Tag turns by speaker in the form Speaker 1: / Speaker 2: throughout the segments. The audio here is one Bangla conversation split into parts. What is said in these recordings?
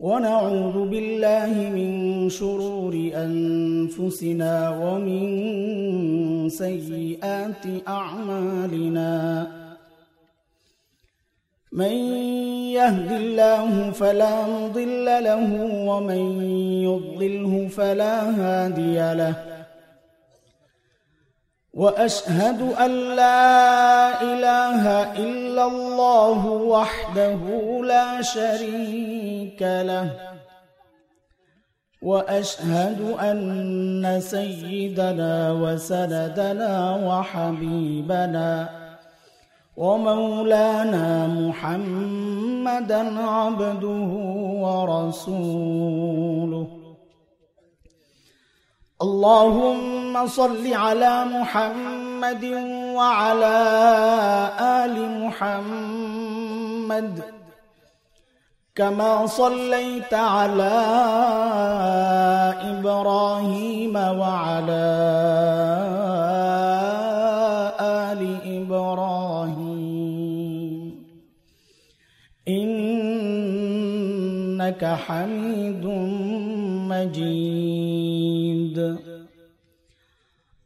Speaker 1: ونعوذ بالله من شرور أنفسنا ومن سيئات أعمالنا. من يهد الله فلا مضل له ومن يضلله فلا هادي له. وأشهد أن لا إله الله وحده لا شريك له. وأشهد أن سيدنا وسندنا وحبيبنا ومولانا محمدا عبده ورسوله. اللهم صل على محمد وعلى آل محمد كما صليت على إبراهيم وعلى آل إبراهيم. إنك حميد مجيد.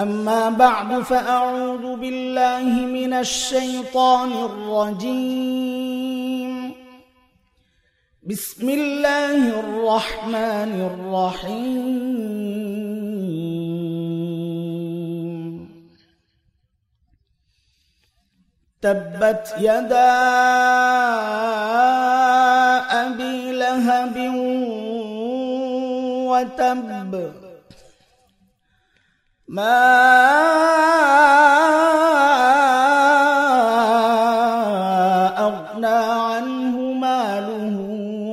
Speaker 1: أما بعد فأعوذ بالله من الشيطان الرجيم. بسم الله الرحمن الرحيم. تبت يدا أبي لهب وتب. ما أغنى عنه ماله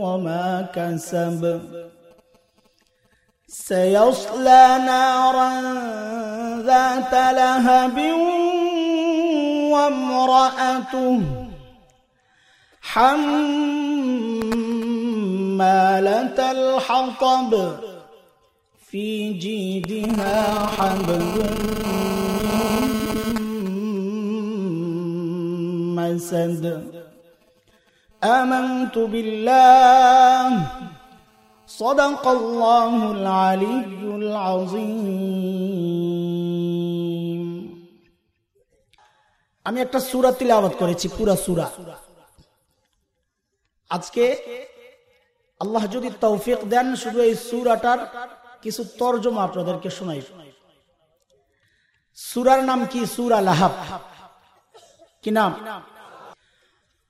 Speaker 1: وما كسب. سيصلى نارا ذات لهب وامرأته حمالة الحطب في جيدها حبل مسد آمنت بالله صدق الله العلي العظيم আমি একটা সুরা তিলাওয়াত করেছি পুরা সুরা আজকে আল্লাহ যদি তৌফিক দেন, শুধু এই সুরাটার কিছু তর্জমা আপনাদেরকে শোনাই। সুরার নাম কি? সুরা লাহাব। কি নাম?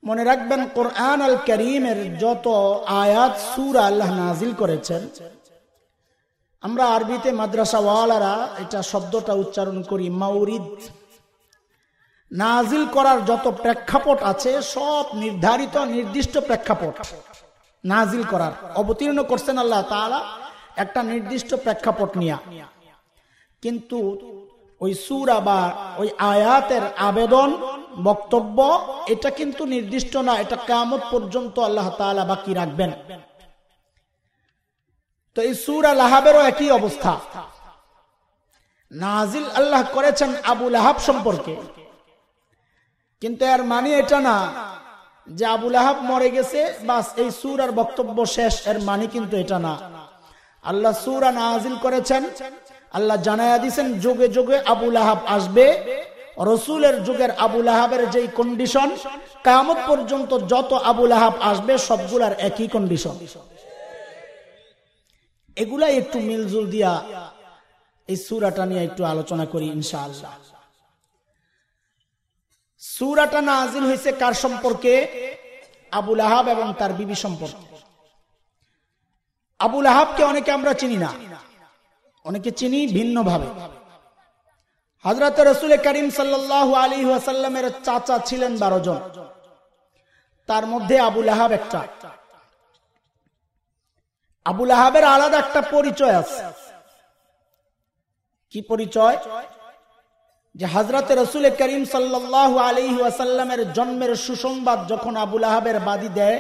Speaker 1: মনে রাখবেন কোরআন আল করিমের যত আয়াত সুরা আল্লাহ নাজিল করেছেন, আমরা আরবিতে মাদ্রাসাওয়ালারা এটা শব্দটা উচ্চারণ করি, মাউরিদ। নাজিল করার যত প্রেক্ষাপট আছে, সব নির্ধারিত, নির্দিষ্ট প্রেক্ষাপট। নাজিল করার, অবতীর্ণ করছেন আল্লাহ তাআলা একটা নির্দিষ্ট প্রেক্ষাপট নিয়ে। কিন্তু ওই সুরা বা ওই আয়াতের আবেদন, বক্তব্য, এটা কিন্তু নির্দিষ্ট না, এটা কামত পর্যন্ত আল্লাহ তাআলা বাকি রাখবেন। তো এই সুরা লাহাবেরও একই অবস্থা। নাজিল আল্লাহ করেছেন আবু লাহাব সম্পর্কে। কিন্তু এর মানে এটা না যে আবুল আহাব মরে গেছে, বাস এই সুর আর বক্তব্য শেষ। এর মানে কিন্তু এটা না। আল্লাহ সুরা নাজিল করেছেন। আল্লাহ জানায়া দিছেন যুগে যুগে আবুল আহাব আসবে। রসুলের যুগের আবুল আহাবের যেই কন্ডিশন কামত পর্যন্ত যত আবুল আহাব আসবে, সবগুলার একই কন্ডিশন এগুলাই একটু মিলজুল দিয়া এই সুরাটা নিয়ে একটু আলোচনা করি ইনশাআল্লাহ। সুরাটা নাজিল হয়েছে কার সম্পর্কে? আবুল আহাব এবং তার বিবি সম্পর্কে। আবুল আহাবকে অনেকে আমরা চিনি না। অনেকে চিনি ভিন্ন ভাবে হজরত রসুল করিম সাল্লাহ চাচা ছিলেন বারো জন। তার মধ্যে আবুল আহাব একটা। আবুল আহাবের আলাদা একটা পরিচয় আছে। কি পরিচয়? যে হাজরত রসুল করিম সাল্লাহ আলী আসাল্লামের জন্মের সুসংবাদ যখন আবুল আহাবের বাদী দেয়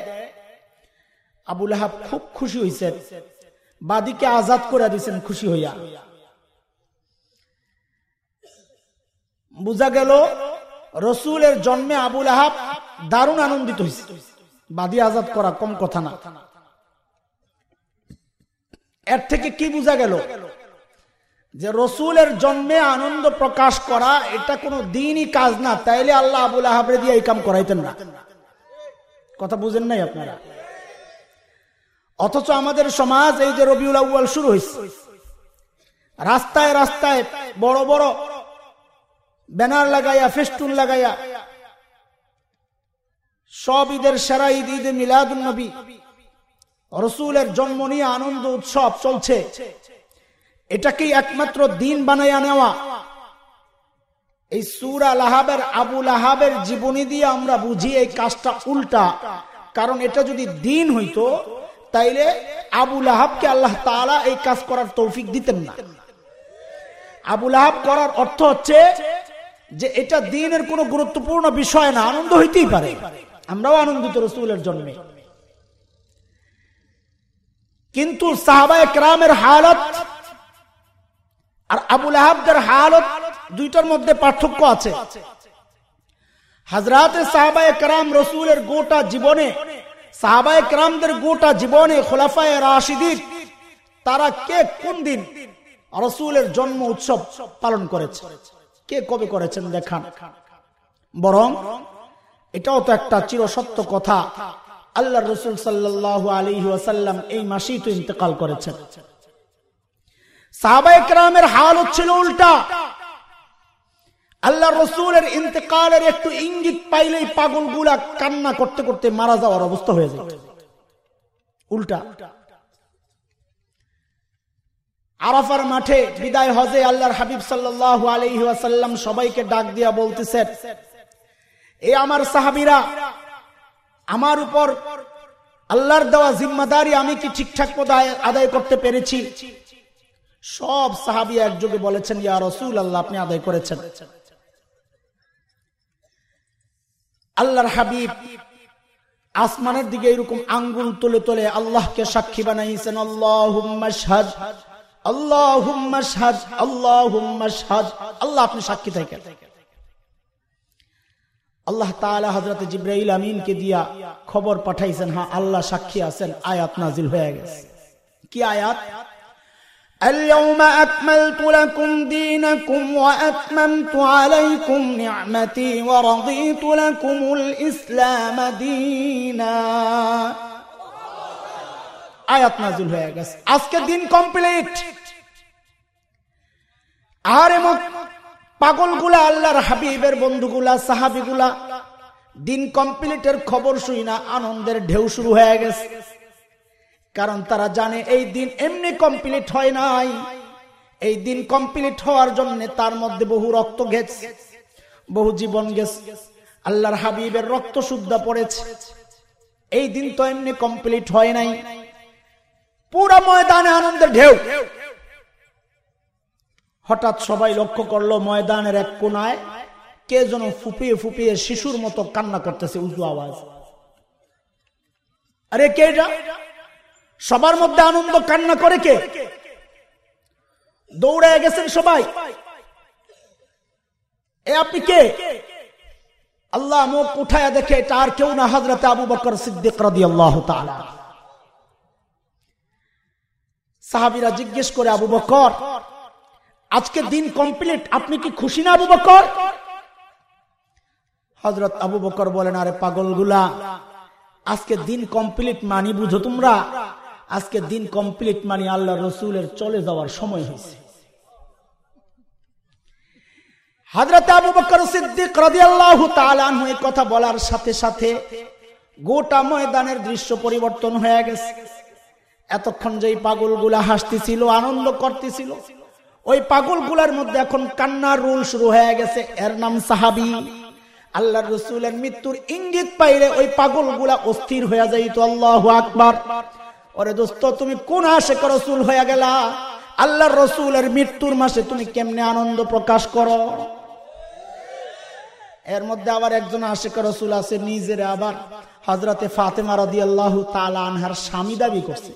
Speaker 1: আবুল আহাব খুব খুশি হয়েছে বাদীকে আজাদ করে দিয়েছেন খুশি হইয়া। বোঝা গেল, রসুলের জন্মে আবুল আহাব দারুণ আনন্দিত হয়েছে বাদী আজাদ করা কম কথা না। এর থেকে কি বোঝা গেল? যে রসুলের জন্মে আনন্দ প্রকাশ করা, এটা কোনো দিনই কাজ না। তাইলে আল্লাহ আবুল আহাবরে দিয়ে এই কাম করাইতেন না। কথা বুঝেন নাই আপনারা? অথচ আমাদের সমাজ এই যে রবিউল আউ্বাল শুরু হয়েছে রাস্তায় রাস্তায় বড় বড় ব্যানার লাগাইয়া, ফেস্টুন লাগাইয়া, সব ঈদের সেরা ঈদ, ঈদে মিলাদুল নবী, রসুলের জন্ম নিয়ে আনন্দ, উৎসব চলছে। এটাকেই একমাত্র দিন বানাইয়া নেওয়া। এই সুরা লাহাবের আবু লাহাবের জীবনী দিয়ে আমরা বুঝি এই কাজটা উল্টা। কারণ এটা যদি দিন হইতো, তাইলে আবু লাহাবকে আল্লাহ তালা এই কাজ করার তৌফিক দিতেন না। আবু লাহাব করার অর্থ হচ্ছে যে এটা দিনের কোনো গুরুত্বপূর্ণ বিষয় না, আনন্দ হইতেই পারে। আমরাও আনন্দিত রসুলের জন্মে। কিন্তু সাহাবা একরামের হালত আর আবুল আহাবদের হালত দুইটার মধ্যে পার্থক্য আছে। হাজরাতে সাহাবা একরাম রসুলের গোটা জীবনে সাহাবা একরামদের গোটা জীবনে খোলাফায় রাশিদির তারা কে কোন দিন রসুলের জন্ম উৎসব পালন করেছে? কে কবে করেছেন দেখান। বরং এটাও তো একটা চিরসত্য কথা। আল্লাহ রসুল সাল্লাহ আলী ওয়াসাল্লাম এই মাসেই তো ইন্তেকাল করেছেন। সাহাবাইকরামের হাল হচ্ছিল উল্টা। আল্লাহ রসুলের একটু ইঙ্গিত পাইলেই পাগলগুলা কান্না করতে করতে মারা যাওয়ার অবস্থা হয়ে যায়। উল্টা। আরাফার মাঠে বিদায় হজে আল্লাহর হাবিব আলহিহাসাল্লাম সবাইকে ডাক দিয়া বলতেছেন, এ আমার সাহাবিরা, আমার উপর আল্লাহর দেওয়া জিম্মাদারি আমি কি ঠিকঠাক আদায় করতে পেরেছি? সব সাহাবি একযোগে বলেছেন, ইয়া রসুল আল্লাহ আপনি আদায় করেছেন। আল্লাহর হাবিব আসমানের দিকে এরকম আঙ্গুল তুলে তুলে আল্লাহকে সাক্ষী বানাইছেন আল্লাহ আপনি সাক্ষী থাকেন। আল্লাহ জিব্রাইল আমিনকে দিয়া খবর পাঠাইছেন হ্যাঁ আল্লাহ সাক্ষী আছেন। আয়াত নাজিল হয়ে গেছে। কি আয়াত? اليوم أكملت لكم دينكم وأتممت عليكم نعمتي ورضيت لكم الإسلام دينا আয়াত নাজিল হয়ে গেছে আজকে দিন কমপ্লিট আর এমন পাগলগুলা আল্লাহর হাবিবের বন্ধুগুলা সাহাবিগুলা দিন কমপ্লিটের খবর শুই না আনন্দের ঢেউ শুরু হয়ে গেছে কারণ তারা জানে এই দিন এমনি কমপ্লিট হয় নাই। এই দিন কমপ্লিট হওয়ার জন্য তার মধ্যে বহু রক্ত গেছে, বহু জীবন গেছে। আল্লাহর হাবিবের রক্ত শুদ্ধ পড়েছে। এই দিন তো এমনি কমপ্লিট হয় নাই। পুরো ময়দানে আনন্দের ঢেউ। হঠাৎ সবাই লক্ষ্য করল ময়দানের এক কোনায় কে যেন ফুপিয়ে ফুপিয়ে শিশুর মতো কান্না করতেছে উঁচু আওয়াজ। আরে কে সবার মধ্যে আনন্দ কান্না করে কে? দৌড়ে গেছেন সবাই। এ আপনি কে? আল্লাহ মুখ উঠায় দেখে এটা আর কেউ না হাজরতে আবু বকর সিদ্দিক রাদি আল্লাহ সাহাবিরা জিজ্ঞেস করে, আবু বকর, আজকে দিন কমপ্লিট, আপনি কি খুশি না আবু বকর? হজরত আবু বকর বলেন, আরে পাগলগুলা, আজকে দিন কমপ্লিট মানি বুঝো তোমরা। আজকে দিন কমপ্লিট মানি আল্লাহ রসুলের চলে যাওয়ার সময় হয়েছে। হাজরত আবু বকর সিদ্দিক রাদিয়াল্লাহু তাআলা আনহু এই কথা বলার সাথে সাথে গোটা ময়দানের দৃশ্য পরিবর্তন হয়ে গেছে। এতক্ষণ যেই পাগলগুলা হাসতেছিল, আনন্দ করতেছিল, ওই পাগলগুলার মধ্যে এখন কান্নার রুল শুরু হয়ে গেছে। এর নাম সাহাবি। আল্লাহ রসুলের মৃত্যুর ইঙ্গিত পাইলে ওই পাগলগুলা অস্থির হয়ে যাইতো। আল্লাহ আকবার। ওরে দোস্ত, তুমি কোন আশেক রসুল হয়ে গেলা? আল্লাহর রসুলের মৃত্যুর মাসে তুমি কেমনে আনন্দ প্রকাশ করো? এর মধ্যে আবার একজন আশেক রসুল আছে, নিজের আবার হজরতে ফাতেমা রদি আল্লাহ আনহার স্বামী দাবি করছে।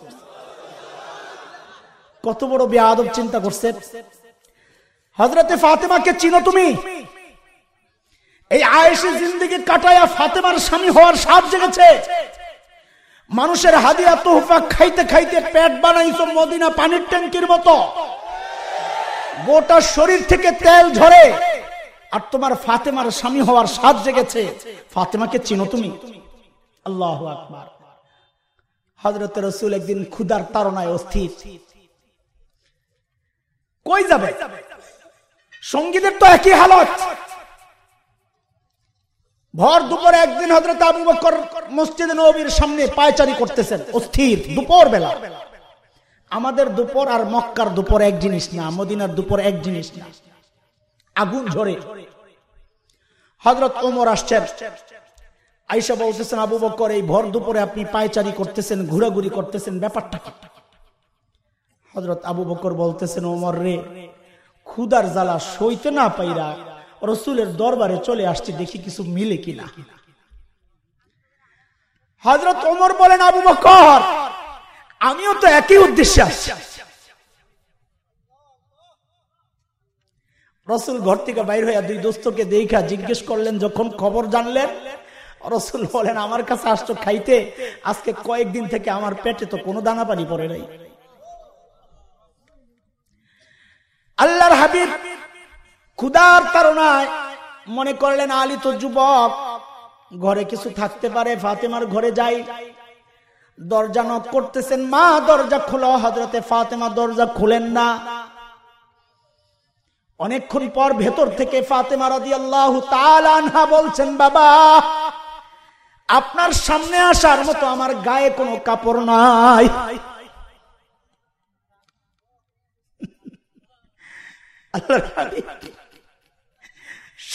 Speaker 1: কত বড় বেআব চিন্তা করছে। হজরতে ফাতেমাকে চিনো তুমি? এই আয়েসি জিন্দিগি কাটায়া ফাতেমার স্বামী হওয়ার সাপ জেগেছে। মানুষের হাদিয়া তোহফা খাইতে খাইতে পেট বানাইছো মদিনা পানির ট্যাঙ্কির মতো। গোটা শরীর থেকে তেল ঝরে। আর তোমার ফাতেমার স্বামী হওয়ার সাপ জেগেছে। ফাতেমাকে চিনো তুমি? আল্লাহ আকবার। হজরত রসুল একদিন ক্ষুদার তারনায় অস্থির। কই যাবে? সঙ্গীদের তো একই হালত। ভর দুপুরে একদিন হজরত আবু বকর মসজিদ নবীর সামনে পায়চারি করতেছেন, অস্থির দুপুর বেলা আমাদের দুপুর আর মক্কার দুপুর এক জিনিস না, মদিনার দুপুর এক জিনিস না। আগুন ঝরে। হজরত ওমর আসছেন। আইসা বলতেছেন, আবু বকর, এই ভর দুপুরে আপনি পায়চারি করতেছেন, ঘুরাঘুরি করতেছেন, ব্যাপারটা হজরত আবু বকর বলতেছেন, ওমর রে ক্ষুদার জ্বালা সইতে না পাইরা রসুলের দরবারে চলে আসছি, দেখি কিছু মিলে কিনা। হজরত ওমর বলেন, আবু বকর, আমিও তো একই উদ্দেশ্যে আসছি। রসুল ঘর থেকে বাইর হইয়া দুই দোস্তকে দেখা জিজ্ঞেস করলেন, যখন খবর জানলেন? রসুল বলেন, আমার কাছে আসতো খাইতে, আজকে কয়েকদিন থেকে আমার পেটে তো কোনো দানা পানি পড়ে নাই। আল্লাহর হাবিব ক্ষুদার তারনায় মনে করলেন, আলী তো যুবক, ঘরে কিছু থাকতে পারে, ফাতেমার ঘরে যাই। দরজা নক করতেছেন, মা, দরজা খোলো। হজরতে ফাতেমা দরজা খুলেন না। অনেকক্ষণ পর ভেতর থেকে ফাতেমা রাদি আল্লাহ আনহা বলছেন, বাবা, আপনার সামনে আসার মতো আমার গায়ে কোনো কাপড় নাই।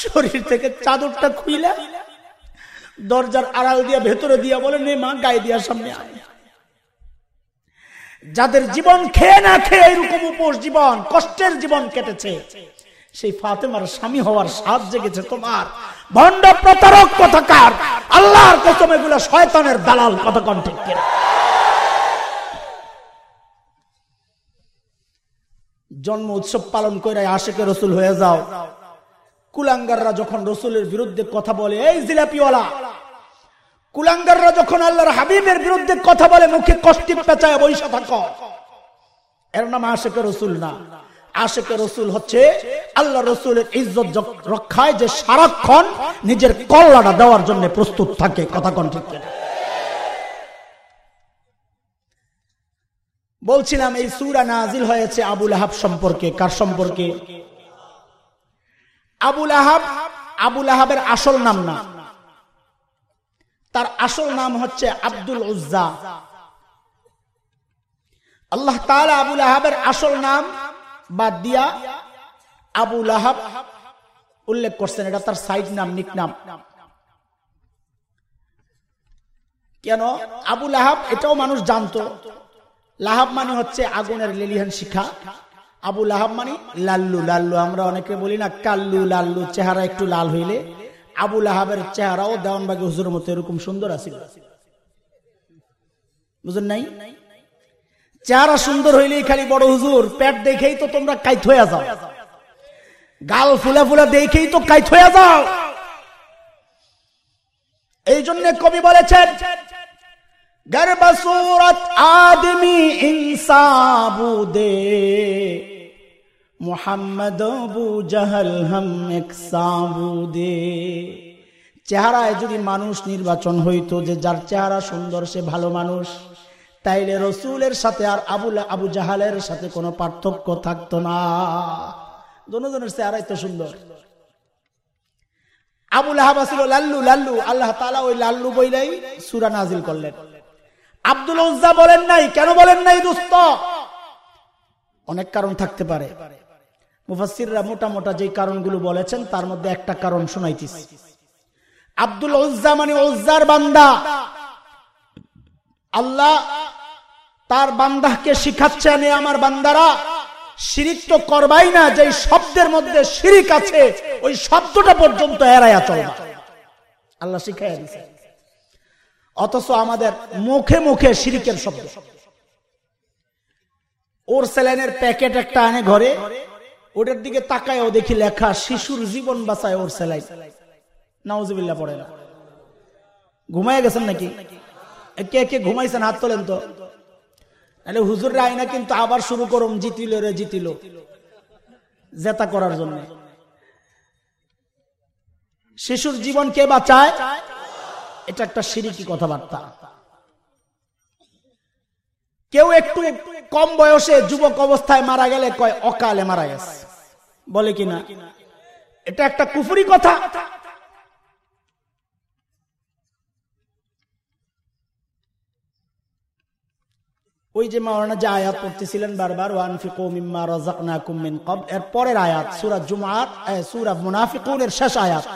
Speaker 1: শরীর থেকে চাদরটা খুইলা, দরজার আড়াল দিয়া ভেতরে দিয়া বলে, নে মা, গায়ে দিয়া সামনে যাদের জীবন খেয়ে না খেয়ে এরকম উপোস জীবন, কষ্টের জীবন কেটেছে, সেই ফাতেমার স্বামী হওয়ার সাজ জেগেছে তোমার। ভণ্ড প্রতারক কথাকার, আল্লাহর কসম, এগুলো শয়তানের দালাল কথা কণ্ঠে জন্ম উৎসব পালন করে আশেকে রসুল হয়ে যাও। কুলাঙ্গাররা যখন রসুলের বিরুদ্ধে কথা বলে, এই জিলাপিওয়ালা, কুলাঙ্গাররা যখন আল্লাহর হাবিবের বিরুদ্ধে কথা বলে, মুখে কষ্টি পেঁচায় বৈশা থাক। এর নাম আশেকে রসুল না। আশেকে রসুল হচ্ছে আল্লাহ রসুলের ইজ্জত রক্ষায় যে সারাক্ষণ নিজের কল্লাটা দেওয়ার জন্য প্রস্তুত থাকে। কথা কণ্ঠ বলছিলাম, এই সুরা নাজিল হয়েছে আবুল আহাব সম্পর্কে। কার সম্পর্কে? আবুল আহাব, আবুল আহাবের আসল নাম না। তার আসল নাম হচ্ছে আব্দুল উজ্জা। আল্লাহ তাআলা আবুল আহাবের আসল নাম বাদ দিয়া আবুল আহাব উল্লেখ করছেন। এটা তার সাইড নাম, নিক নাম। কেন? আবুল আহাব, এটাও মানুষ জানতো। লাহাব মানে হচ্ছে আগুনের লেলিহান শিখা। আবু লাহাব মানে লাল্লু লাল্লু আমরা অনেকে বলি না, কাল্লু, লাল্লু, চেহারা একটু লাল হইলে আবু লাহাবের চেহারাও দেওয়ানবাগি হুজুর মতো এরকম সুন্দর আছিল। বুঝুন নাই? চেহারা সুন্দর হইলেই খালি বড় হুজুর, পেট দেখেই তো তোমরা কাইত হয়ে যাও। গাল ফুলা ফুলা দেখেই তো কাইত হয়ে যাও। এই জন্য কবি বলেছেন গর্বসূরত আদমি ইনসাবু দে মোহাম্মদ জাহাল হাম এক দে চেহারায় যদি মানুষ নির্বাচন হইতো যে যার চেহারা সুন্দর, সে ভালো মানুষ, তাইলে রসুলের সাথে আর আবুল আবু জাহালের সাথে কোনো পার্থক্য থাকতো না। দুজনের চেহারাই তো সুন্দর। আবুল আহাব আসিল লাল্লু লাল্লু, আল্লাহ তালা ওই লাল্লু বইলাই সুরা নাজিল করলেন। আব্দুল উজ্জা বলেন নাই, কেন বলেন নাই দোস্ত? অনেক কারণ থাকতে পারে। মুফাসিররা মোটা মোটা যে কারণগুলো বলেছেন, তার মধ্যে একটা কারণ শোনাইতেছি। আব্দুল উজ্জা মানে উজ্জার বান্দা। আল্লাহ তার বান্দাকে শিখাচ্ছেন আমার বান্দারা, শিরিক তো করবাই না যে শব্দের মধ্যে শিরিক আছে, ওই শব্দটা পর্যন্ত এড়াইয়া চলবা আল্লাহ শিখাইয়া দিছে। অথচ আমাদের মুখে মুখে শিরিকের শব্দ। ওর স্যালাইনের প্যাকেট একটা আনে ঘরে ওটার দিকে তাকায়ও দেখি লেখা, শিশুর জীবন বাঁচায় ওর স্যালাইন নাউজিবিল্লা পড়ে না। ঘুমাই গেছেন নাকি? কে কে ঘুমাইছেন? হাত তোলেন তো। তাহলে হুজুর আইনা কিন্তু আবার শুরু করুম জিতিল রে, জিতিল। জেতা করার জন্য। শিশুর জীবন কে বাঁচায়? এটা একটা সিরিকি কথাবার্তা। কেউ একটু কম বয়সে যুবক অবস্থায় মারা গেলে কয়, অকালে মারা গেছে। বলে কিনা এটা একটা কুফুরি কথা ওই যে মাওলানা যে আয়াত পড়তেছিলেন বারবার ওয়ান ফিকু মিম্মা রাযাকনাকুম মিন ক্বাবল এর পরের আয়াত সূরা জুমআত সূরা মুনাফিকুনের শেষ আয়াত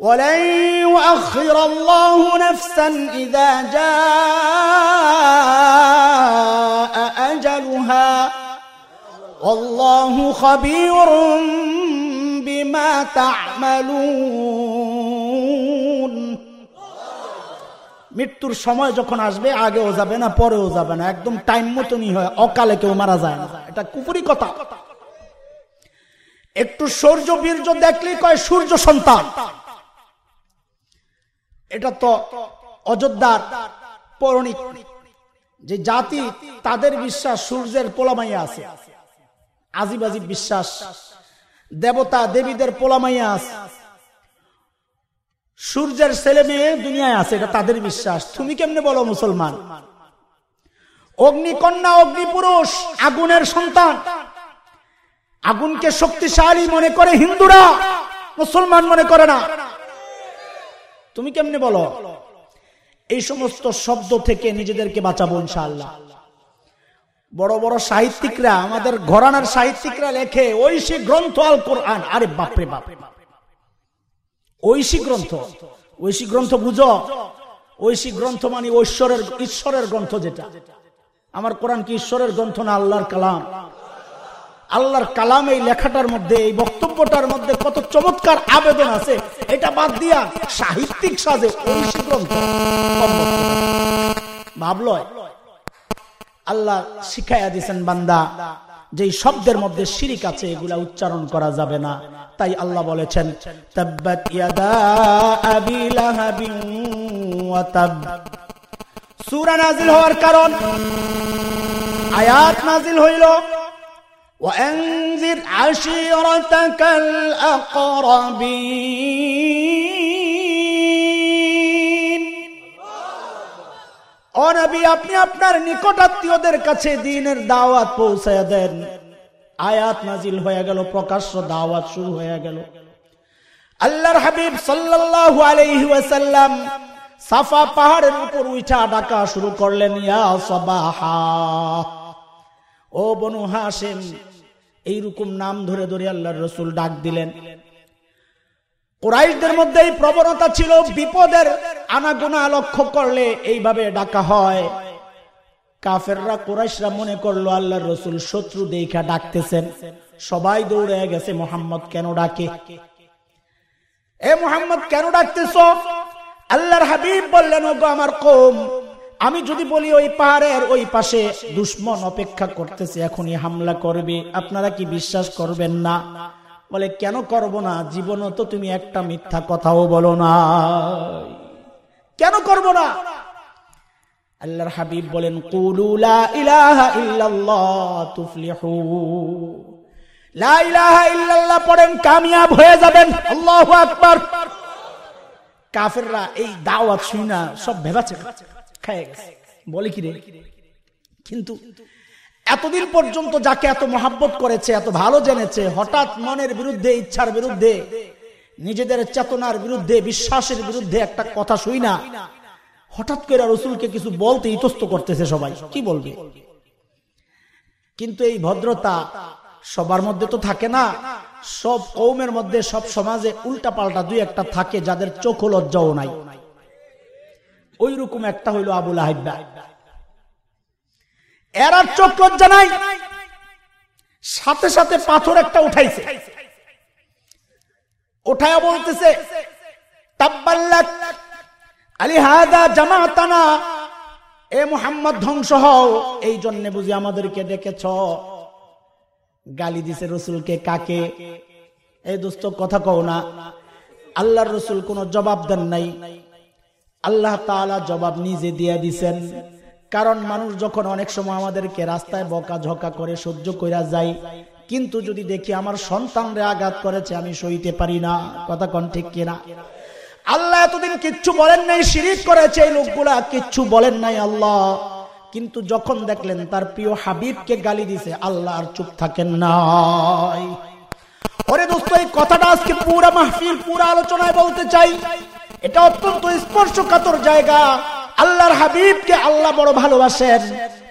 Speaker 1: ولن يؤخر الله نفسا إذا جاء والله خبير بما تعملون মৃত্যুর সময় যখন আসবে আগেও যাবে না পরেও যাবে না একদম টাইম মতনই হয় অকালে কেউ মারা যায় না এটা কুপুরি কথা একটু সূর্য বীর্য দেখলেই কয় সূর্য সন্তান এটা তো অযোধ্যার পৌরাণিক যে জাতি তাদের বিশ্বাস সূর্যের পোলামাইয়া আছে আজিব আজিব বিশ্বাস। দেবতা দেবীদের পোলামাইয়া আছে সূর্যের ছেলে মেয়ে দুনিয়ায় আছে, এটা তাদের বিশ্বাস। তুমি কেমনে বলো মুসলমান? অগ্নিকন্যা অগ্নিপুরুষ, আগুনের সন্তান। আগুনকে শক্তিশালী মনে করে হিন্দুরা, মুসলমান মনে করে না। তুমি কেমনে বলো? এই সমস্ত শব্দ থেকে নিজেদেরকে বাঁচাবো ইনশাআল্লাহ। বড় বড় সাহিত্যিকরা, আমাদের ঘরানার সাহিত্যিকরা লেখে, ঐশী গ্রন্থ আল কোরআন। আরে বাপরে বাপ। ঐশী গ্রন্থ। ঐশী গ্রন্থ বুঝো? ঐশী গ্রন্থ মানে ঐশ্বরের, ঈশ্বরের গ্রন্থ যেটা। আমার কোরআন কি ঈশ্বরের গ্রন্থ না আল্লাহর কালাম? আল্লাহর কালাম এই লেখাটার মধ্যে, এই বক্তব্যটার মধ্যে কত চমৎকার আবেদন আছে। এটা বাদ দিয়া সাহিত্যিক সাজে ঐশী গ্রন্থ। ভাবল আল্লাহ শিখাইয়া দিয়েছেন বান্দা যে শব্দের মধ্যে শিরিক আছে এগুলা উচ্চারণ করা যাবে না তাই আল্লাহ বলেছেন তাব্বাত ইয়াদা আবি লাহাবিন ওয়া তাব সূরা নাজিল হওয়ার কারণ আয়াত নাজিল হইল وأنذر عشيرتك الأقربين আপনি আপনার নিকটাত্মীয়দের কাছে দিনের দাওয়াত পৌঁছায় দেন। আয়াত নাজিল হয়ে গেল, প্রকাশ্য দাওয়াত শুরু হয়ে গেল। আল্লাহর হাবিব সাল্লাল্লাহু আলাইহি ওয়াসাল্লাম সাফা পাহাড়ের উপর উঠা ডাকা শুরু করলেন, ইয়া সাবাহা। ও বনু হাসেম এইরকম নাম ধরে ধরে আল্লাহর রসুল ডাক দিলেন। কোরাইশদের মধ্যে এই প্রবণতা ছিল, বিপদের আনাগোনা লক্ষ্য করলে এইভাবে ডাকা হয়। কাফেররা, কোরাইশরা মনে করল, আল্লাহর রসুল শত্রু দেখা ডাকতেছেন। সবাই দৌড়ে গেছে, মোহাম্মদ কেন ডাকে? এ মোহাম্মদ, কেন ডাকতেছ? আল্লাহর হাবিব বললেন, ওগো আমার কম আমি যদি বলি ওই পাহাড়ের ওই পাশে দুশ্মন অপেক্ষা করতেছে, এখনই হামলা করবে। আপনারা কি বিশ্বাস করবেন না? বলে, কেন করব না? জীবনও তো তুমি একটা মিথ্যা কথাও বলো না। কেন করব না? আল্লাহর হাবিব বলেন, কুলু লা ইলাহা ইল্লাল্লাহ তুফলিহু। লা ইলাহা ইল্লাল্লাহ পড়েন, কামিয়াব হয়ে যাবেন। আল্লাহু আকবার। কাফেররা এই দাওয়াত শুনা সব ভেবাছে খায় গেছে। বলে কি রে? কিন্তু এতদিন পর্যন্ত যাকে এত মহাব্বত করেছে, এত ভালো জেনেছে, হঠাৎ মনের বিরুদ্ধে, ইচ্ছার বিরুদ্ধে, নিজেদের চেতনার বিরুদ্ধে, বিশ্বাসের বিরুদ্ধে একটা কথা শুই না, হঠাৎ করে রসুলকে কিছু বলতে ইতস্ত করতেছে সবাই। কি বলবে? কিন্তু এই ভদ্রতা সবার মধ্যে তো থাকে না। সব কৌমের মধ্যে, সব সমাজে উল্টা পাল্টা দুই একটা থাকে যাদের চোখ লজ্জাও নাই। ওই রকম একটা হইল আবুল আহিবা এর আর চোখ লজ্জা নাই। সাথে সাথে পাথর একটা উঠাইছে। উঠায়া বলতেছে ধ্বংস হও। এই জন্য বুঝি আমাদেরকে ডেকেছ। গালি দিছে রসুলকে কাকে? এই দোস্ত, কথা কও না। আল্লাহর রসুল কোন জবাব দেন নাই। আল্লাহ তাআলা জবাব নিজে দিয়ে দিছেন। কারণ মানুষ যখন অনেক সময় আমাদেরকে রাস্তায় বকা ঝকা করে, সহ্য কইরা যায়, কিন্তু যদি দেখি আমার সন্তানরে আঘাত করেছে, আমি সইতে পারি না। কথা কন ঠিক কিনা? আল্লাহ এতদিন কিচ্ছু বলেন নাই, শিরিক করেছে এই লোকগুলা, কিচ্ছু বলেন নাই আল্লাহ। কিন্তু যখন দেখলেন, তার প্রিয় হাবিবকে গালি দিছে, আল্লাহ আর চুপ থাকেন নাই। ওরে দোস্ত, এই কথাটা আজকে পুরা মাহফিল, পুরা আলোচনায় বলতে চাই। এটা অত্যন্ত স্পর্শকাতর জায়গা। আল্লাহর হাবিবকে আল্লাহ বড় ভালোবাসেন।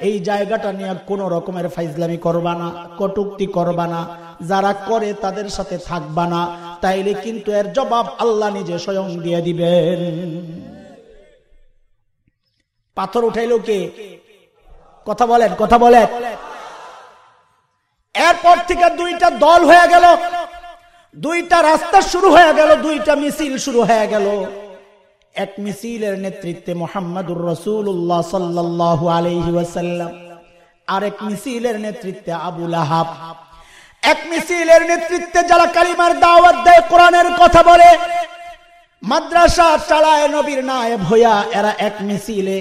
Speaker 1: এই জায়গাটা নিয়ে কোন রকমের ফাইজলামি করবা না, কটুক্তি করবা না। যারা করে তাদের সাথে থাকবা না। তাইলে কিন্তু এর জবাব আল্লাহ নিজে স্বয়ং দিয়ে দিবেন। পাথর উঠাইল কে? কথা বলেন কথা বলেন। এরপর থেকে দুইটা দল হয়ে গেল। দুইটা রাস্তা শুরু হয়ে গেল, দুইটা মিছিল শুরু হয়ে গেল। এক মিছিলের নেতৃত্বে মোহাম্মদুর রসুল্লাহ সাল্লাহ আলহি ওয়াসাল্লাম। আরেক মিছিলের নেতৃত্বে আবুল আহাব এক মিছিলের নেতৃত্বে যারা কালিমার দাওয়াত দেয়, কোরআনের কথা বলে, মাদ্রাসা চালায় নবীর নায়েব হইয়া এরা এক মিছিলে,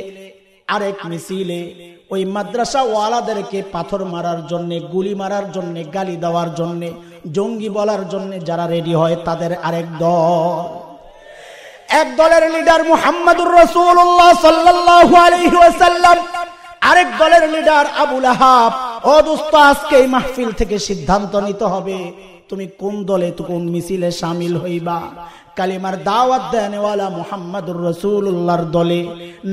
Speaker 1: আরেক মিছিলে ওই মাদ্রাসা ওয়ালাদেরকে পাথর মারার জন্য, গুলি মারার জন্য, গালি দেওয়ার জন্য, জঙ্গি বলার জন্য যারা রেডি হয়, তাদের আরেক দল। এক দলের লিডার মুহাম্মদুর রসুল্লাহ সাল্লাহ আলহিহাসাল্লাম আরেক দলের লিডার আবুল আহাব। ও দোস্ত, আজকে এই মাহফিল থেকে সিদ্ধান্ত নিতে হবে, তুমি কোন দলে, তো কোন মিছিলে সামিল হইবা? কালিমার দাওয়াত দেনেওয়ালা মুহাম্মদুর রসুল্লাহর দলে,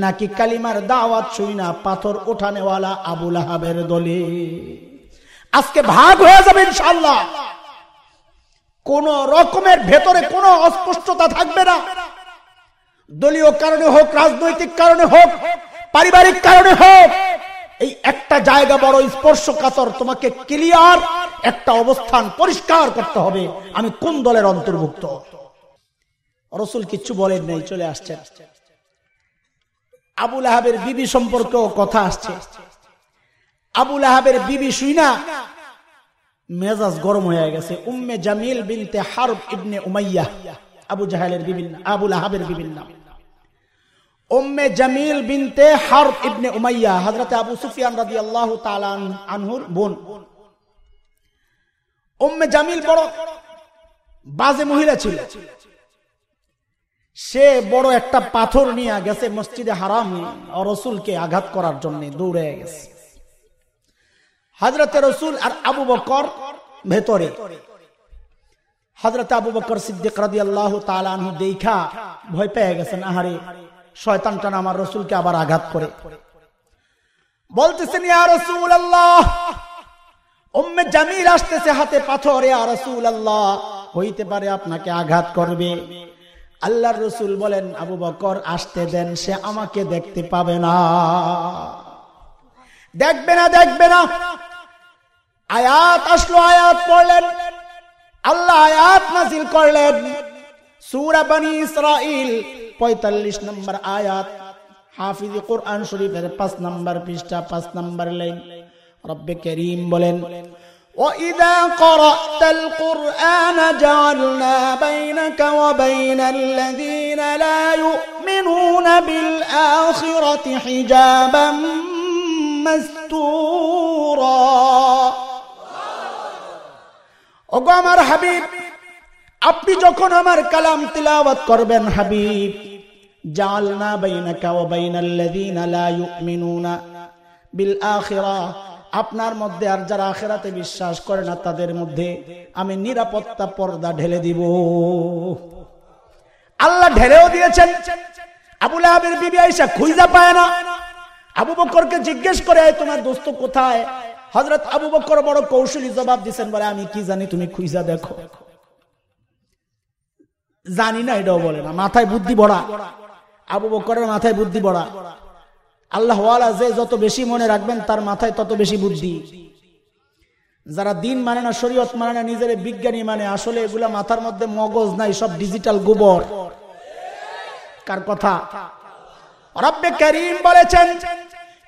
Speaker 1: নাকি কালিমার দাওয়াত শুই না পাথর ওঠানেওয়ালা আবুল আহাবের দলে? আজকে ভাগ হয়ে যাবে ইনশাল্লাহ কোন রকমের ভেতরে কোনো অস্পষ্টতা থাকবে না। দলীয় কারণে হোক, রাজনৈতিক কারণে হোক, পারিবারিক কারণে হোক, এই একটা জায়গা বড় স্পর্শকাতর, তোমাকে ক্লিয়ার একটা অবস্থান পরিষ্কার করতে হবে। আমি কোন দলের অন্তর্ভুক্ত? রসুল কিচ্ছু বলেন নাই, চলে আসছেন। আবুল আহাবের বিবি সম্পর্কেও কথা আসছে। আবুল আহাবের বিবি শুইনা মেজাজ গরম হয়ে গেছে। Umm Jamil bint Harb ibn Umayya. Abu জাহালের বিভিন্ন আবুল আহাবের বিভিন্ন। Umme Jamil bint Harb ibn Umayya, হযরতে আবু সুফিয়ান রাদিয়াল্লাহু তাআলা আনহুর বোন। উম্মে জামিল বড় বাজে মহিলা ছিল। সে বড় একটা পাথর নিয়ে গেছে মসজিদে হারাম, রসুলকে আঘাত করার জন্য দৌড়ে গেছে। হাজরতে রসুল আর আবু বকর ভেতরে। হজরত আবু বকর সিদ্দিক রাদি আল্লাহ তালু দেখা ভয় পেয়ে গেছেন, আহারে, শয়তান টান আমার রসুলকে আবার আঘাত করে। বলতেছেন, ইয়া রসুল আল্লাহ উম্মে জামিল আসতেছে হাতে পাথর, ইয়া রসুল আল্লাহ হইতে পারে আপনাকে আঘাত করবে। আল্লাহর রসুল বলেন, আবু বকর, আসতে দেন, সে আমাকে দেখতে পাবে না। দেখবে না দেখবে না। আয়াত আসলো, আয়াত পড়লেন। আল্লাহ আয়াত নাজিল করলেন সূরা বনি ইসরাইল 45 নম্বর আয়াত হাফিজ কোরআন শরীফের 5 নম্বর পৃষ্ঠা 5 নম্বর লাইন রব্বে করিম বলেন وإذا قرأت القرآن جعلنا بينك وبين الذين لا يؤمنون بالآخرة حجابا مستورا ওগো আমার হাবিব, আপনি যখন আমার কালাম তিলাওয়াত করবেন হাবিব জালনা বাইনাকা বাইনাল্লাযীনা লা ইউমিনুনা বিল আখিরা আপনার মধ্যে আর যারা আখেরাতে বিশ্বাস করে না, তাদের মধ্যে আমি নিরাপত্তা পর্দা ঢেলে দিব। আল্লাহ ঢেলেও দিয়েছেন। আবুল আহাবের বিবি আইসা খুঁজা পায় না। আবু বকরকে জিজ্ঞেস করে তোমার দোস্ত কোথায়? হজরত আবু বকর বড় কৌশলী জবাব দিচ্ছেন বলে, আমি কি জানি, তুমি খুঁজা দেখো। জানি না, এটাও বলে না। মাথায় বুদ্ধি বড়া আবু বকরের মাথায় বুদ্ধি বড়া আল্লাহ যে যত বেশি মনে রাখবেন, তার মাথায় তত বেশি বুদ্ধি। যারা দিন মানে না, শরীয়ত মানে না, নিজের বিজ্ঞানী মানে আসলে এগুলা মাথার মধ্যে মগজ নাই, সব ডিজিটাল গোবর। কার কথা? রব্বে করিম বলেছেন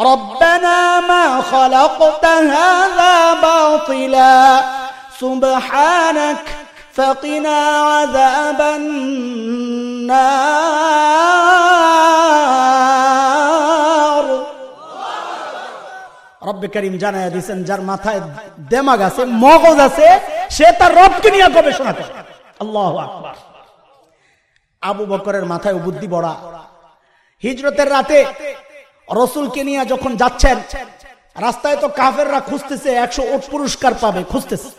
Speaker 1: ربنا ما خلقت هذا باطلا سبحانك فقنا عذاب النار রব্বে করিম জানায় দিয়েছেন যার মাথায় দেমাগ আছে মগজ আছে সে তার রবকে নিয়ে গবেষণা করে আল্লাহ আকবার আবু বকরের মাথায় বুদ্ধি বড়া হিজরতের রাতে রসুলকে নিয়ে যখন যাচ্ছেন, রাস্তায় তো কাফেররা খুঁজতেছে, একশো ওট পুরস্কার পাবে, খুঁজতেছে।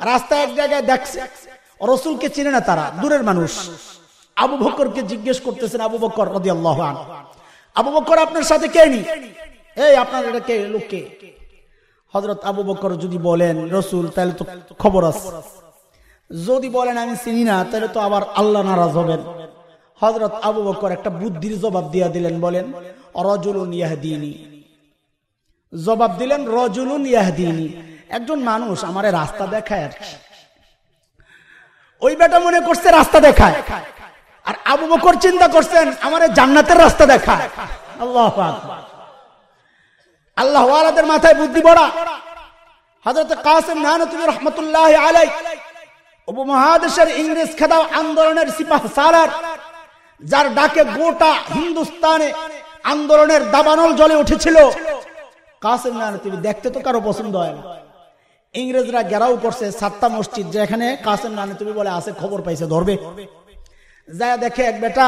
Speaker 1: রাস্তায় এক জায়গায় দেখছে, রসুলকে চিনে না তারা, দূরের মানুষ। আবু বকরকে জিজ্ঞেস করতেছেন, আবু বকর রদি আল্লাহ আবু বকর, আপনার সাথে কে নি? এই, আপনার এটা কে লোককে হজরত আবু বকর যদি বলেন, রসুল, তাহলে তো খবর আছে। যদি বলেন, আমি চিনি না, তাহলে তো আবার আল্লাহ নারাজ হবেন। হজরত আবু বকর একটা বুদ্ধির জবাব দিয়া দিলেন, বলেন রজুলুন ইয়াহদিনী। জবাব দিলেন, রজুলুন ইয়াহদিনী। একজন মানুষ আমার রাস্তা দেখায় আর ওই বেটা মনে করছে রাস্তা দেখায়। আর আবু বকর চিন্তা করছেন, আমার জান্নাতের রাস্তা দেখায়। আল্লাহ আল্লাহ আলাদের মাথায় বুদ্ধি বড়া হজরত কাসিম নানতুল রহমতুল্লাহ আলাই উপমহাদেশের ইংরেজ খেদাও আন্দোলনের সিপাহ সালার যার ডাকে গোটা হিন্দুস্তানে আন্দোলনের দাবানল জলে উঠেছিল। কাসেম নানতুবি দেখতে তো কারও পছন্দ হয় না। ইংরেজরা গেরাও করছে সাতটা মসজিদ, যেখানে কাসেম নানতুবি বলে আছে, খবর পাইছে, ধরবে। যা দেখে এক বেটা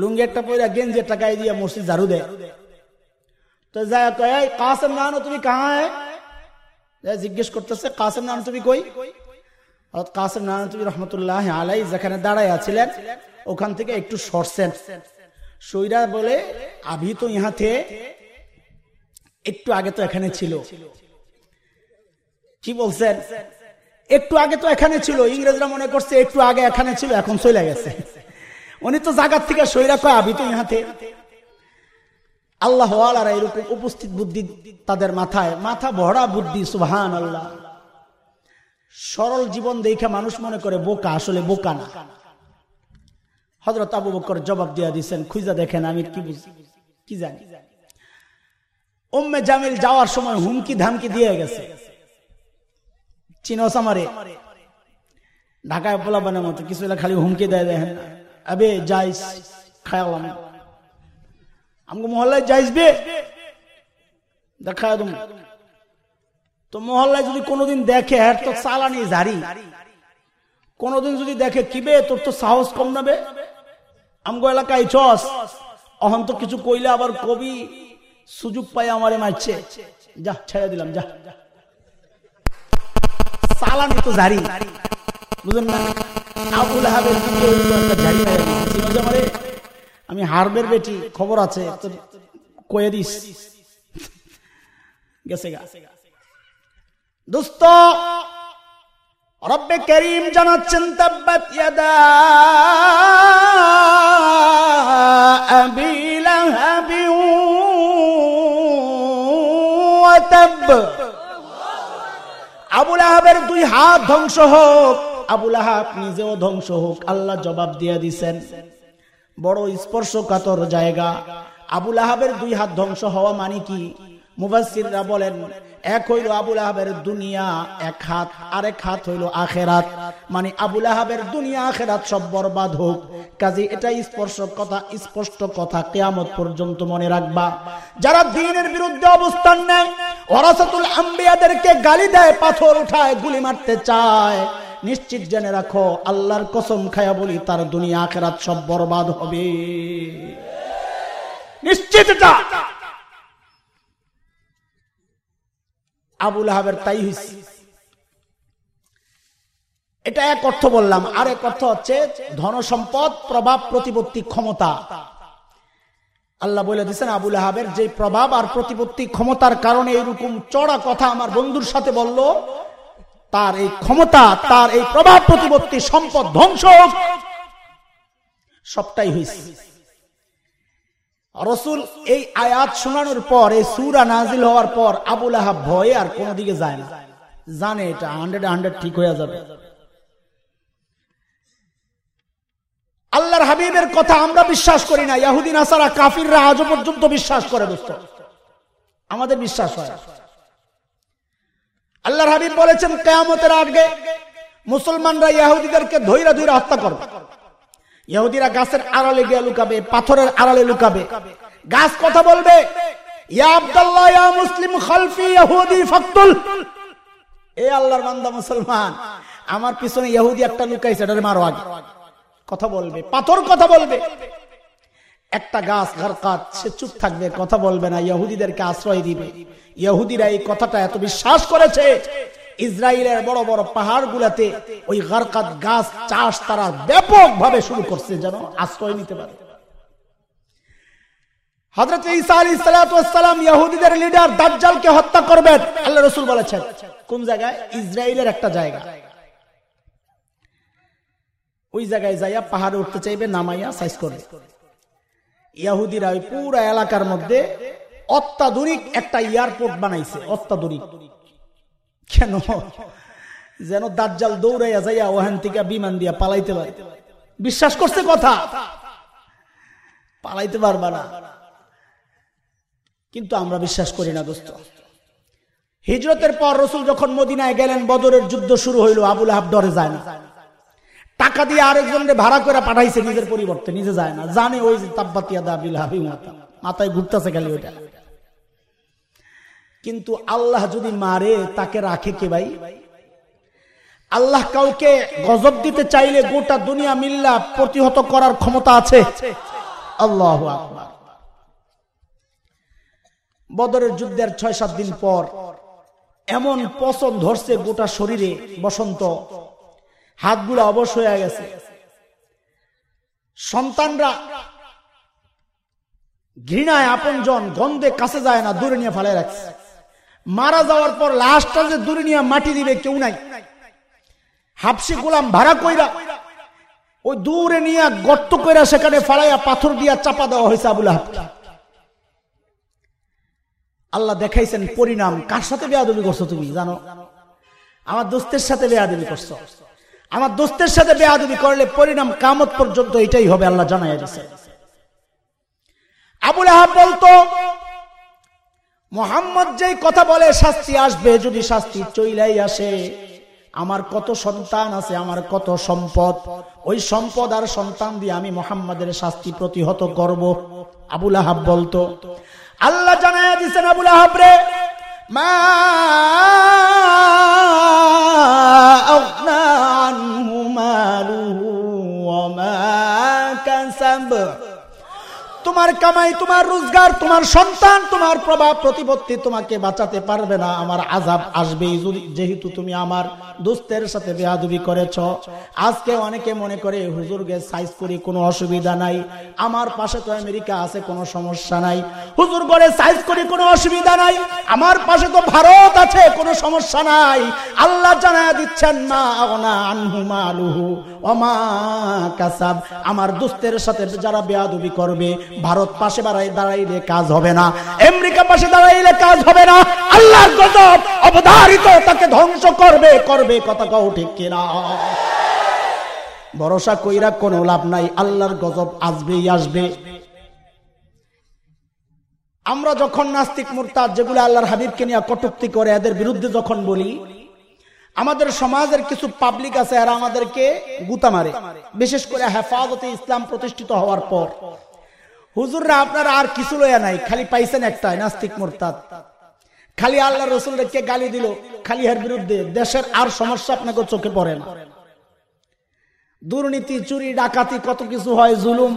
Speaker 1: লুঙ্গি একটা পয়লা গেঞ্জি একটা দিয়ে মসজিদ ঝাড়ু দেয়। তো যা কয় কাসেম নানো তুমি কাহা জিজ্ঞেস করতেছে, কাসেম নানো তুমি কই? কাসেম নানো তুমি রহমতুল্লাহ আলাই যেখানে দাঁড়ায় আছিলেন ওখান থেকে একটু সরছেন। সৈরা বলে, আভি তো ইহাতে একটু আগে তো এখানে ছিল। কি বলছেন? একটু আগে তো এখানে ছিল। ইংরেজরা মনে করছে একটু আগে এখানে ছিল, এখন চলে গেছে। উনি তো জাগার থেকে সৈরা কয়, আভি তো ইহাতে আল্লাহ এরকম উপস্থিত বুদ্ধি তাদের মাথায়, মাথা ভরা বুদ্ধি সুহান আল্লাহ সরল জীবন দেখে মানুষ মনে করে, বোকা, আসলে বোকা না। হজরত আবু বকর জবাব দিয়া দিচ্ছেন খুঁজা দেখেন আমি কি বুঝি কি জানি। উম্মে জামিল যাওয়ার সময় হুমকি ধামকি দিয়ে গেছে। চিনস ঢাকায় পোলাবানের মতো কিছু খালি হুমকি দেয় দেখেন আবে, যাইস খায়ালাম আমাকে মহল্লায় যাইসবে দেখা তুমি তো মহল্লায় যদি কোনোদিন দেখে হ্যাঁ তো চালানি জারি। কোনোদিন যদি দেখে কিবে তোর তো সাহস কম নেবে আমগো এলাকায় চস অহন তো কিছু কইলে আবার কবি সুযোগ পাই আমারে মারছে। যা, ছেড়ে দিলাম, যা। সালানি তো জারি। বুঝলেন না? আবুল হাবের জারি মারে আমি হারবের বেটি, খবর আছে কয়ে দিস। গেছে গা। দোস্ত, রব্বে করিম জানাচ্ছেন, তাব্বাত ইয়াদা। আহাবের দুই হাত ধ্বংস হোক আবুল আহাব নিজেও ধ্বংস হোক, আল্লাহ জবাব দিয়ে দিছেন। বড় স্পর্শকাতর জায়গা। আবুল আহাবের দুই হাত ধ্বংস হওয়া মানে কি? মুবাসিররা বলেন এক হইল আবুল আহাবের দুনিয়া, এক হাত, আরেক হাত হইল আখেরাত। মানে আবুল আহাবের দুনিয়া, আখেরাত সব বরবাদ হোক। কাজে এটা স্পর্শ কথা, স্পষ্ট কথা, কেয়ামত পর্যন্ত মনে রাখবা। যারা দিনের বিরুদ্ধে অবস্থান নেয় ওরাসাতুল আম্বিয়াদেরকে গালি দেয়, পাথর উঠায়, গুলি মারতে চায়, নিশ্চিত জেনে রাখো, আল্লাহর কসম খায়া বলি, তার দুনিয়া, আখেরাত সব বরবাদ হবে। নিশ্চিত আবুল আহাবের তাই হয়েছে এটা এক অর্থ বললাম, আর এক অর্থ হচ্ছে ধন সম্পদ প্রভাব, প্রতিপত্তি, ক্ষমতা। আল্লাহ বলে দিচ্ছেন আবুল আহাবের যে প্রভাব আর প্রতিপত্তি, ক্ষমতার কারণে এরকম চড়া কথা আমার বন্ধুর সাথে বলল, তার এই ক্ষমতা, তার এই প্রভাব, প্রতিপত্তি, সম্পদ ধ্বংস সবটাই হয়েছে রসুল এই আয়াত শোনানোর পর, এই সুরা নাজিল হওয়ার পর আবুল আহাব ভয়ে আর কোনো দিকে যায় না। জানে এটা হান্ড্রেড হান্ড্রেড ঠিক হয়ে যাবে। আল্লাহর হাবিবের কথা আমরা বিশ্বাস করি না। ইয়াহুদিন আসারা কাফিররা আজও পর্যন্ত বিশ্বাস করে দোস্ত। আমাদের বিশ্বাস হয়। আল্লাহর হাবিব বলেছেন, কেয়ামতের আগে মুসলমানরা ইয়াহুদিদেরকে ধৈরা ধৈরা হত্যা করবে। ইহুদিরা গাছের আড়ালে গিয়ে লুকাবে, পাথরের আড়ালে লুকাবে। গাছ কথা বলবে মুসলিম এ আল্লাহর বান্দা মুসলমান, আমার পিছনে ইহুদি একটা লুকাইছে মারো আগে। কথা বলবে, পাথর কথা বলবে। একটা গাছ ঘরকাত সে চুপ থাকবে, কথা বলবে না ইহুদিদেরকে আশ্রয় দিবে। ইহুদিরা এই কথাটা এত বিশ্বাস করেছে ইসরায়েলের বড় বড় পাহাড় গুলাতে ওই গারকাত গাছ চাষ তারা ব্যাপক ভাবে শুরু করছে যেন আশ্রয় নিতে পারে। জায়গায়? যাইয়া পাহাড়ে উঠতে চাইবে, নামাইয়া ইয়াহুদিরা ওই পুরা এলাকার মধ্যে অত্যাধুনিক একটা এয়ারপোর্ট বানাইছে, অত্যাধুনিক। কেন? যেন দাজ্জাল দৌড়াইয়া যাইয়া ওখান থেকে বিমান দিয়া পালাইতে পারে। বিশ্বাস করছে কথা? পালাইতে পারবা না। কিন্তু আমরা বিশ্বাস করি না, দোস্ত। হিজরতের পর রসুল যখন মদিনায় গেলেন, বদরের যুদ্ধ শুরু হইল, আবুল আহাব ডরে যায় না। টাকা দিয়ে আরেকজনকে ভাড়া করে পাঠাইছে নিজের পরিবর্তে, নিজে যায় না। জানে ওই যে তাব্বাতিয়া দা বিল হাবি মাথায় ঘুরতেছে খালি ওইটা। কিন্তু আল্লাহ যদি মারে, তাকে রাখে কে ভাই? আল্লাহ কাউকে গজব দিতে চাইলে গোটা দুনিয়া মিল্লা প্রতিহত করার ক্ষমতা আছে। আল্লাহ বদরের যুদ্ধের ছয় সাত দিন পর এমন পচন ধরছে গোটা শরীরে বসন্ত। হাতগুলো অবশ হয়ে গেছে। সন্তানরা ঘৃণায় আপন জন গন্ধে কাছে যায় না, দূরে নিয়ে ফেলে রাখছে। মারা যাওয়ার পর লাশটা যে দূরে নিয়ে মাটি দিবে, কেউ নাই। হাফসি গোলাম ভাড়া কইরা, ওই দূরে নিয়ে গর্ত কইরা সেখানে ফাড়াইয়া পাথর দিয়া চাপা দেওয়া হয়েছে আবুল আল্লাহ দেখাইছেন, পরিণাম, কার সাথে বেয়াদবি করছ তুমি? জানো? আমার দোস্তের সাথে বেয়াদবি করছ। আমার দোস্তের সাথে বেয়াদবি করলে পরিণাম কামত পর্যন্ত এটাই হবে, আল্লাহ জানাই আবুল আহাব বলতো মোহাম্মদ যেই কথা বলে, শাস্তি আসবে যদি শাস্তি চইলাই আসে। আমার কত সন্তান আছে, আমার কত সম্পদ। ওই সম্পদ আর সন্তান দিয়ে আমি মোহাম্মদের শাস্তি প্রতিহত করব, আবুল আহাব বলতো। আল্লাহ জানায় দিচ্ছেন আবুল আহাব রে, মা তোমার কামাই, তোমার রোজগার, তোমার সন্তান, তোমার প্রভাব প্রতিপত্তি তোমাকে বাঁচাতে পারবে না। আমার আজাব আসবেই যেহেতু তুমি আমার দোস্তের সাথে বেয়াদুবি করেছ। আজকে অনেকে মনে করে, হুজুরকে সাইজ করি, কোনো অসুবিধা নাই। আমার পাশে তো আমেরিকা আছে, কোনো সমস্যা নাই। হুজুর করে সাইজ করি, কোনো অসুবিধা নাই। আমার পাশে তো ভারত আছে, কোনো সমস্যা নাই। আল্লাহ জানায় দিচ্ছেন, মা আগনা আনহুমা আলুহু অমা কাসাব। আমার দোস্তের সাথে যারা বেয়াদুবি করবে ভারত পাশে দাঁড়াইলে কাজ হবে না। আমেরিকা পাশে দাঁড়াইলে কাজ হবে না। আল্লাহর গজব অবধারিত, তাকে ধ্বংস করবে করবে কথা কও ঠিক কিনা? ভরসা কইরা কোনো লাভ নাই, আল্লাহর গজব আসবেই আসবে। আমরা যখন নাস্তিক, মুরতাদ, যেগুলো আল্লাহর হাবিবকে নিয়ে কটুক্তি করে, এদের বিরুদ্ধে যখন বলি, আমাদের সমাজের কিছু পাবলিক আছে আর আমাদেরকে গুতা মারে। বিশেষ করে হেফাজতে ইসলাম প্রতিষ্ঠিত হওয়ার পর। হুজুররা আপনারা আর কিছু লইয়া নাই, খালি পাইছেন একটা নাস্তিক মোরতাদ। খালি আল্লাহ রসুল রেখে গালি দিল, খালি এর বিরুদ্ধে, দেশের আর সমস্যা আপনাকে চোখে পড়ে না। দুর্নীতি, চুরি, ডাকাতি, কত কিছু হয়, জুলুম,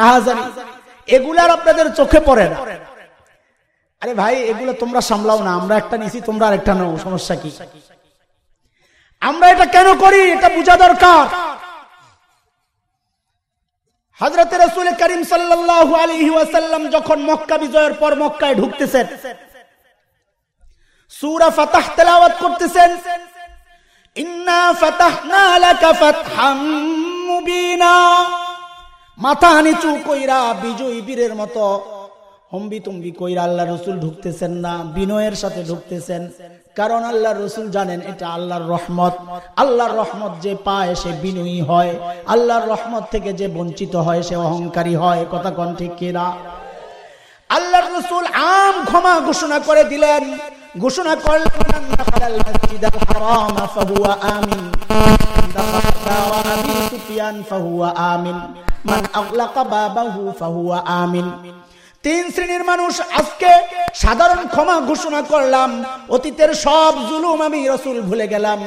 Speaker 1: রাহাজানি এগুলার আপনাদের চোখে পড়ে না। আরে ভাই, এগুলো তোমরা সামলাও না, আমরা একটা নিছি, তোমরা আর একটা নাও, সমস্যা কি? আমরা এটা কেন করি? এটা বোঝা দরকার। হজরত রসুল করিম সাল্লাহ আলহি ওয়াসাল্লাম যখন মক্কা বিজয়ের পর মক্কায় ঢুকতেছেন, সুরা ফাতাহ তেলাওয়াত করতেছেন, ইন্না ফাতাহনা লাকা ফাতহাম মুবিনা। মাথা নিচু কইরা বিজয়ী বীরের মতো হম্বি তুম্বি কইরা আল্লাহ রসুল ঢুকতেছেন না, বিনয়ের সাথে ঢুকতেছেন। কারণ আল্লাহ রসুল জানেন এটা আল্লাহর রহমত। আল্লাহর রহমত যে পায় সে বিনয়ী হয়। আল্লাহর রহমত থেকে যে বঞ্চিত হয় সে অহংকারী হয়। কথা কন ঠিক কিনা আল্লাহর রসুল আম ক্ষমা ঘোষণা করে দিলেন। ঘোষণা করলেন আমিন। তিন শ্রেণির মানুষ আজকে সাধারণ ক্ষমা ঘোষণা করলাম, অতীতের সব জুলুম আমি রসুল ভুলে গেলাম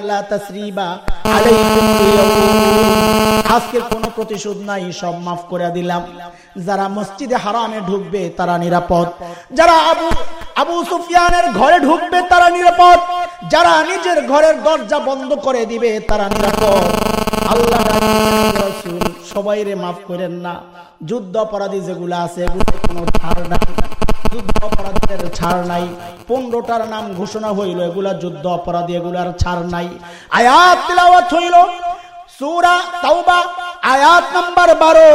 Speaker 1: আজকে কোনো প্রতিশোধ নাই, সব মাফ করে দিলাম। যারা মসজিদে হারামে ঢুকবে, তারা নিরাপদ। যারা আবু আবু সুফিয়ানের ঘরে ঢুকবে, তারা নিরাপদ। যারা নিজের ঘরের দরজা বন্ধ করে দিবে, তারা নিরাপদ। আল্লাহ সবাই রে মাফ করেন না। যুদ্ধ অপরাধী যেগুলো আছে কোনো ছাড় নাই। যুদ্ধ অপরাধীদের ছাড় নাই। পনেরোটার নাম ঘোষণা হইল, এগুলা যুদ্ধ অপরাধী, এগুলার ছাড় নাই। আয়াত হইল। সুরা তাওবা আয়াত নাম্বার বারো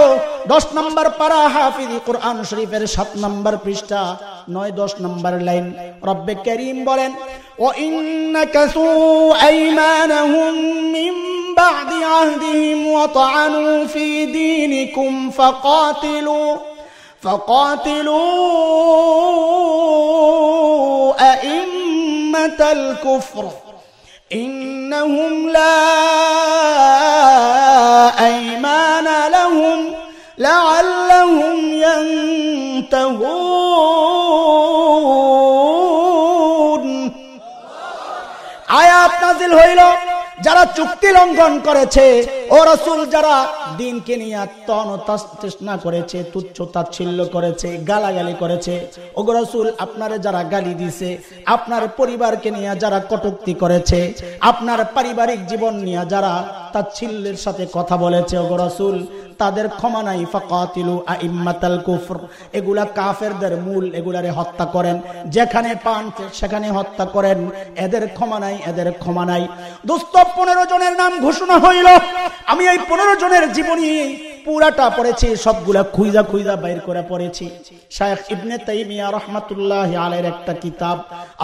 Speaker 1: দশ নম্বর পারা হাফিজ কোরআন শরীফের সাত নম্বর পৃষ্ঠা নয় দশ নম্বর লাইন রব্বে করিম বলেন ও ইন্নাকাসু আইমানাহুম মিন بعد عهدهم وطعنوا في دينكم فقاتلوا فقاتلوا أئمة الكفر إنهم لا أيمان لهم لعلهم ينتهون আয়াত নাজিল হইল যারা চুক্তি লঙ্ঘন করেছে, ও রসুল যারা দিনকে নিয়ে তন তৃষ্ণা করেছে, তুচ্ছ তাচ্ছিল্য করেছে, গালাগালি করেছে ও রসুল, আপনারে যারা গালি দিছে, আপনার পরিবারকে নিয়ে যারা কটুক্তি করেছে, আপনার পারিবারিক জীবন নিয়ে যারা তাচ্ছিল্যের সাথে কথা বলেছে ও রসুল তাদের ক্ষমা নাই, ফাকাতিলু আইম্মাতাল কুফর। এগুলা কাফেরদের মূল, এগুলারে হত্যা করেন। যেখানে পান, সেখানে হত্যা করেন। এদের ক্ষমা নাই, এদের ক্ষমা নাই। দোস্ত, পনেরো জনের নাম ঘোষণা হইল। আমি এই পনেরো জনের জীবনী পুরাটা পড়েছি, সবগুলা খুইজা খুইজা বাইর করে পড়েছি। শায়েখ ইবনে তাইমিয়া রহমাতুল্লাহ আলাইহির একটা কিতাব,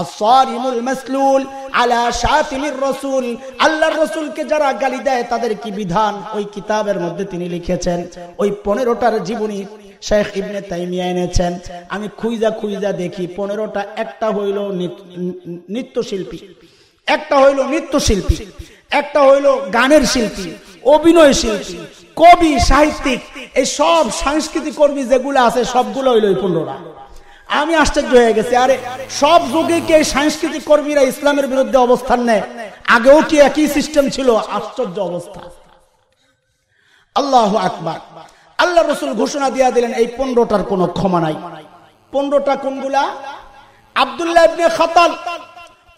Speaker 1: আস-সারিমুল মাসলুল আলা শাতিমির রাসূল। আল্লাহর রাসূলকে যারা গালি দেয়, তাদের কি বিধান? ওই কিতাবের মধ্যে তিনি লিখেছেন, ওই 15টার জীবনী শেখ ইবনে তাইমিয়া এনেছেন। আমি খুইজা খুইজা দেখি 15টা একটা হইল নৃত্যশিল্পী, একটা হইল নৃত্যশিল্পী, একটা হইল গানের শিল্পী, অভিনয় শিল্পী কবি, সাহিত্যিক, এই সব সাংস্কৃতিক কর্মী যেগুলো আছে, সবগুলো হইল এই আমি আশ্চর্য হয়ে গেছি, আরে সব যুগে কি সাংস্কৃতিক কর্মীরা ইসলামের বিরুদ্ধে অবস্থান নেয়? আগেও কি একই সিস্টেম ছিল? আশ্চর্য অবস্থা। আল্লাহ আকবার। আল্লাহ রসুল ঘোষণা দিয়া দিলেন, এই পনেরোটার কোনো ক্ষমা নাই। পনেরোটা কোনগুলা? আবদুল্লাহ খাতাল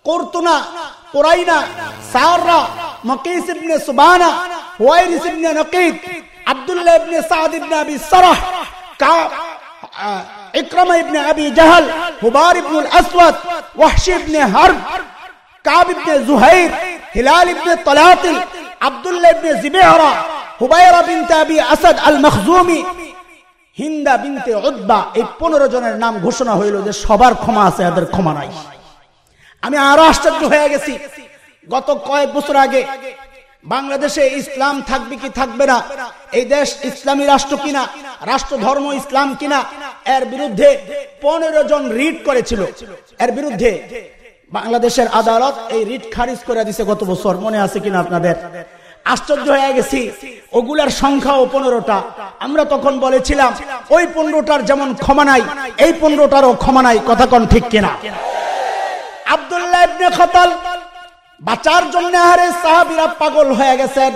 Speaker 1: কর্তুনা, কোরাইনা, সাররা, মকিস ইবনে সুবানা, হুয়াইরিস ইবনে নকিদ, আব্দুল্লাহ ইবনে সাদ ইবনে আবি কা ইকরামা ইবনে আবি হুবার আসওয়াদ ইবনে হারব, কাব ইবনে জুহাইর, হিলাল ইবনে তলাতিল, আব্দুল্লাহ ইবনে জিবেহরা হুবাইরা বিনতে আবি আসাদ আল মখজুমি হিন্দা বিনতে উদ্বা এই পনেরো জনের নাম ঘোষণা হইল যে সবার ক্ষমা আছে, এদের ক্ষমা নাই। আমি আরও আশ্চর্য হয়ে গেছি। গত কয়েক বছর আগে বাংলাদেশে ইসলাম থাকবে কি থাকবে না? এই দেশ ইসলামী রাষ্ট্র কিনা? রাষ্ট্র ধর্ম ইসলাম কিনা? এর বিরুদ্ধে পনেরো জন রিট করেছিল। এর বিরুদ্ধে বাংলাদেশের আদালত এই রিট খারিজ করে দিছে গত বছর। মনে আছে কিনা আপনাদের? আশ্চর্য হয়ে গেছি। ওগুলার সংখ্যাও পনেরোটা। আমরা তখন বলেছিলাম, ওই পনেরোটার যেমন ক্ষমা নাই, এই পনেরোটারও ক্ষমা নাই। কথা কন ঠিক কিনা? আবদুল্লাহ ইবনে বাঁচার জন্য পাগল হয়ে গেছেন।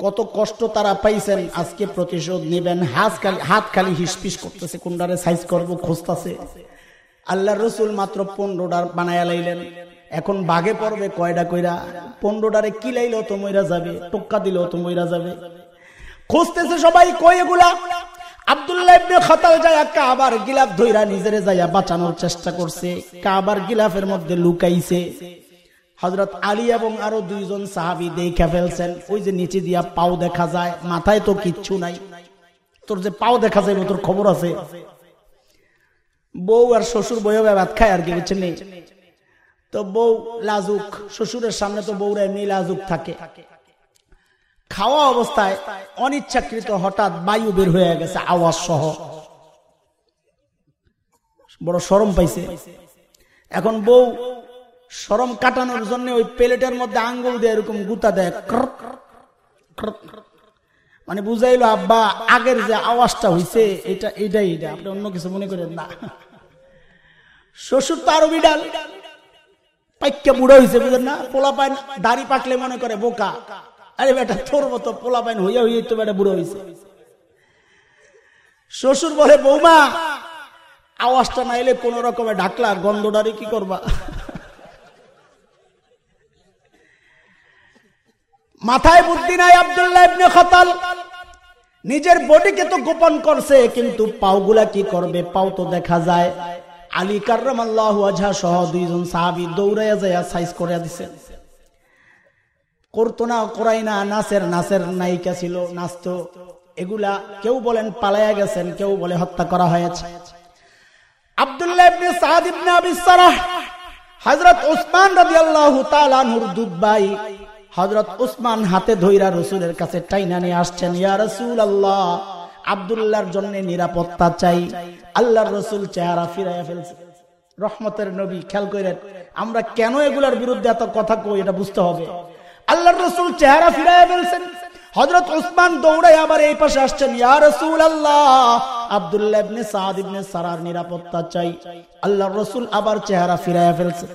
Speaker 1: কত কষ্ট তারা পাইছেন, আজকে প্রতিশোধ নেবেন, হাত খালি হাত খালি হিসপিস করতেছে কোনটারে সাইজ আল্লাহ রসুল মাত্র পনেরোটার বানায়া লাইলেন। এখন বাঘে পড়বে কয়টা কইরা? পনেরোটারে কি লাইলো তো মইরা যাবে, টোক্কা দিলেও তো মইরা যাবে। খুঁজতেছে সবাই, কই এগুলা? পাও দেখা যায়, মাথায় তো কিচ্ছু নাই। তোর যে পাও দেখা যায়, তোর খবর আছে। বউ আর শ্বশুর বইও ভাত খায় আর কি নেই তো বউ লাজুক, শ্বশুরের সামনে তো বউরা এমনি লাজুক থাকে। খাওয়া অবস্থায় অনিচ্ছাকৃত হঠাৎ বায়ু বের হয়ে গেছে আওয়াজ সহ। বড় সরম পাইছে। এখন বউ সরম কাটানোর জন্য ওই প্লেটের মধ্যে আঙ্গুল দিয়ে এরকম গুতা দেয় মানে বুঝাইলো, আব্বা, আগের যে আওয়াজটা হইছে, এটা, এটাই এটা, আপনি অন্য কিছু মনে করেন না। শ্বশুর তো আরও বিড়াল। পাইকা বুড়ো হয়েছে বুঝেন না? পোলা পাইন দাড়ি পাকলে মনে করে বোকা। আরে বেটা, তোর মতো পোলা পাইন হইয়া হইয়া তো বেটা বুড়ো হয়েছে শ্বশুর বলে, বৌমা, আওয়াজটা না এলে কোন রকমে ডাকলা গন্ধটারে কি করবা? মাথায় বুদ্ধি নাই আবদুল্লাহ খতাল। নিজের বডিকে তো গোপন করছে, কিন্তু পাওগুলা কি করবে, পাও তো দেখা যায়। আলী আজহা সহ দুইজন সাহাবি দৌড়াইয়া যায় সাইজ করে দিছে। করতো না, করাই না, নাচের নাচের নায়িকা ছিল, নাচতো। এগুলা কেউ বলেন পালাইয়া গেছেন, কেউ বলে হত্যা করা হয়েছে। হাতে ধইরা কাছে টাইনা নিয়ে আসছেন আব্দুল্লাহর নিরাপত্তা চাই, আল্লাহর রসুল চেহারা ফিরাইয়া ফেলছে। রহমতের নবী, খেয়াল করেন আমরা কেন এগুলার বিরুদ্ধে এত কথা কই, এটা বুঝতে হবে। আল্লাহর রসুল চেহারা ফিরাইয়া ফেলছেন। হজরত উসমান দৌড়াই আবার এই পাশে আসছেন। ইয়া রসুল আল্লাহ আব্দুল্লাহ ইবনে সাদ ইবনে সারার নিরাপত্তা চাই। আল্লাহর রসুল আবার চেহারা ফিরাইয়া ফেলছে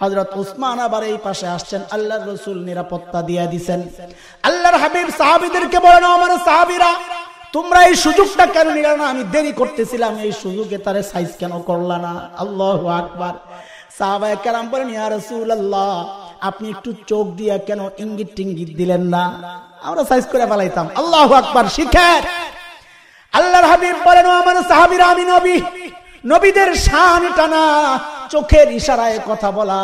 Speaker 1: হজরত উসমান আবার এই পাশে আসছেন। আল্লাহর রসুল নিরাপত্তা দিয়ে দিছেন। আল্লাহর হাবিব সাহাবিদেরকে বলেন আমার সাহাবিরা, তোমরা এই সুযোগটা কেন নিলা না? আমি দেরি করতেছিলাম। এই সুযোগে তারে সাইজ কেন করলা না? আল্লাহ আকবার। সাহাবায়ে কেরাম বলেন, ইয়া রাসূলুল্লাহ আপনি একটু চোখ দিয়ে কেন ইঙ্গিত টিঙ্গিত দিলেন না? আমরা সাইজ করে পালাইতাম আল্লাহ আকবার, শিখেন। আল্লাহর হাবিব বলেন আমার সাহাবির, আমি নবী। নবীদের শান টানা চোখের ইশারায় কথা বলা।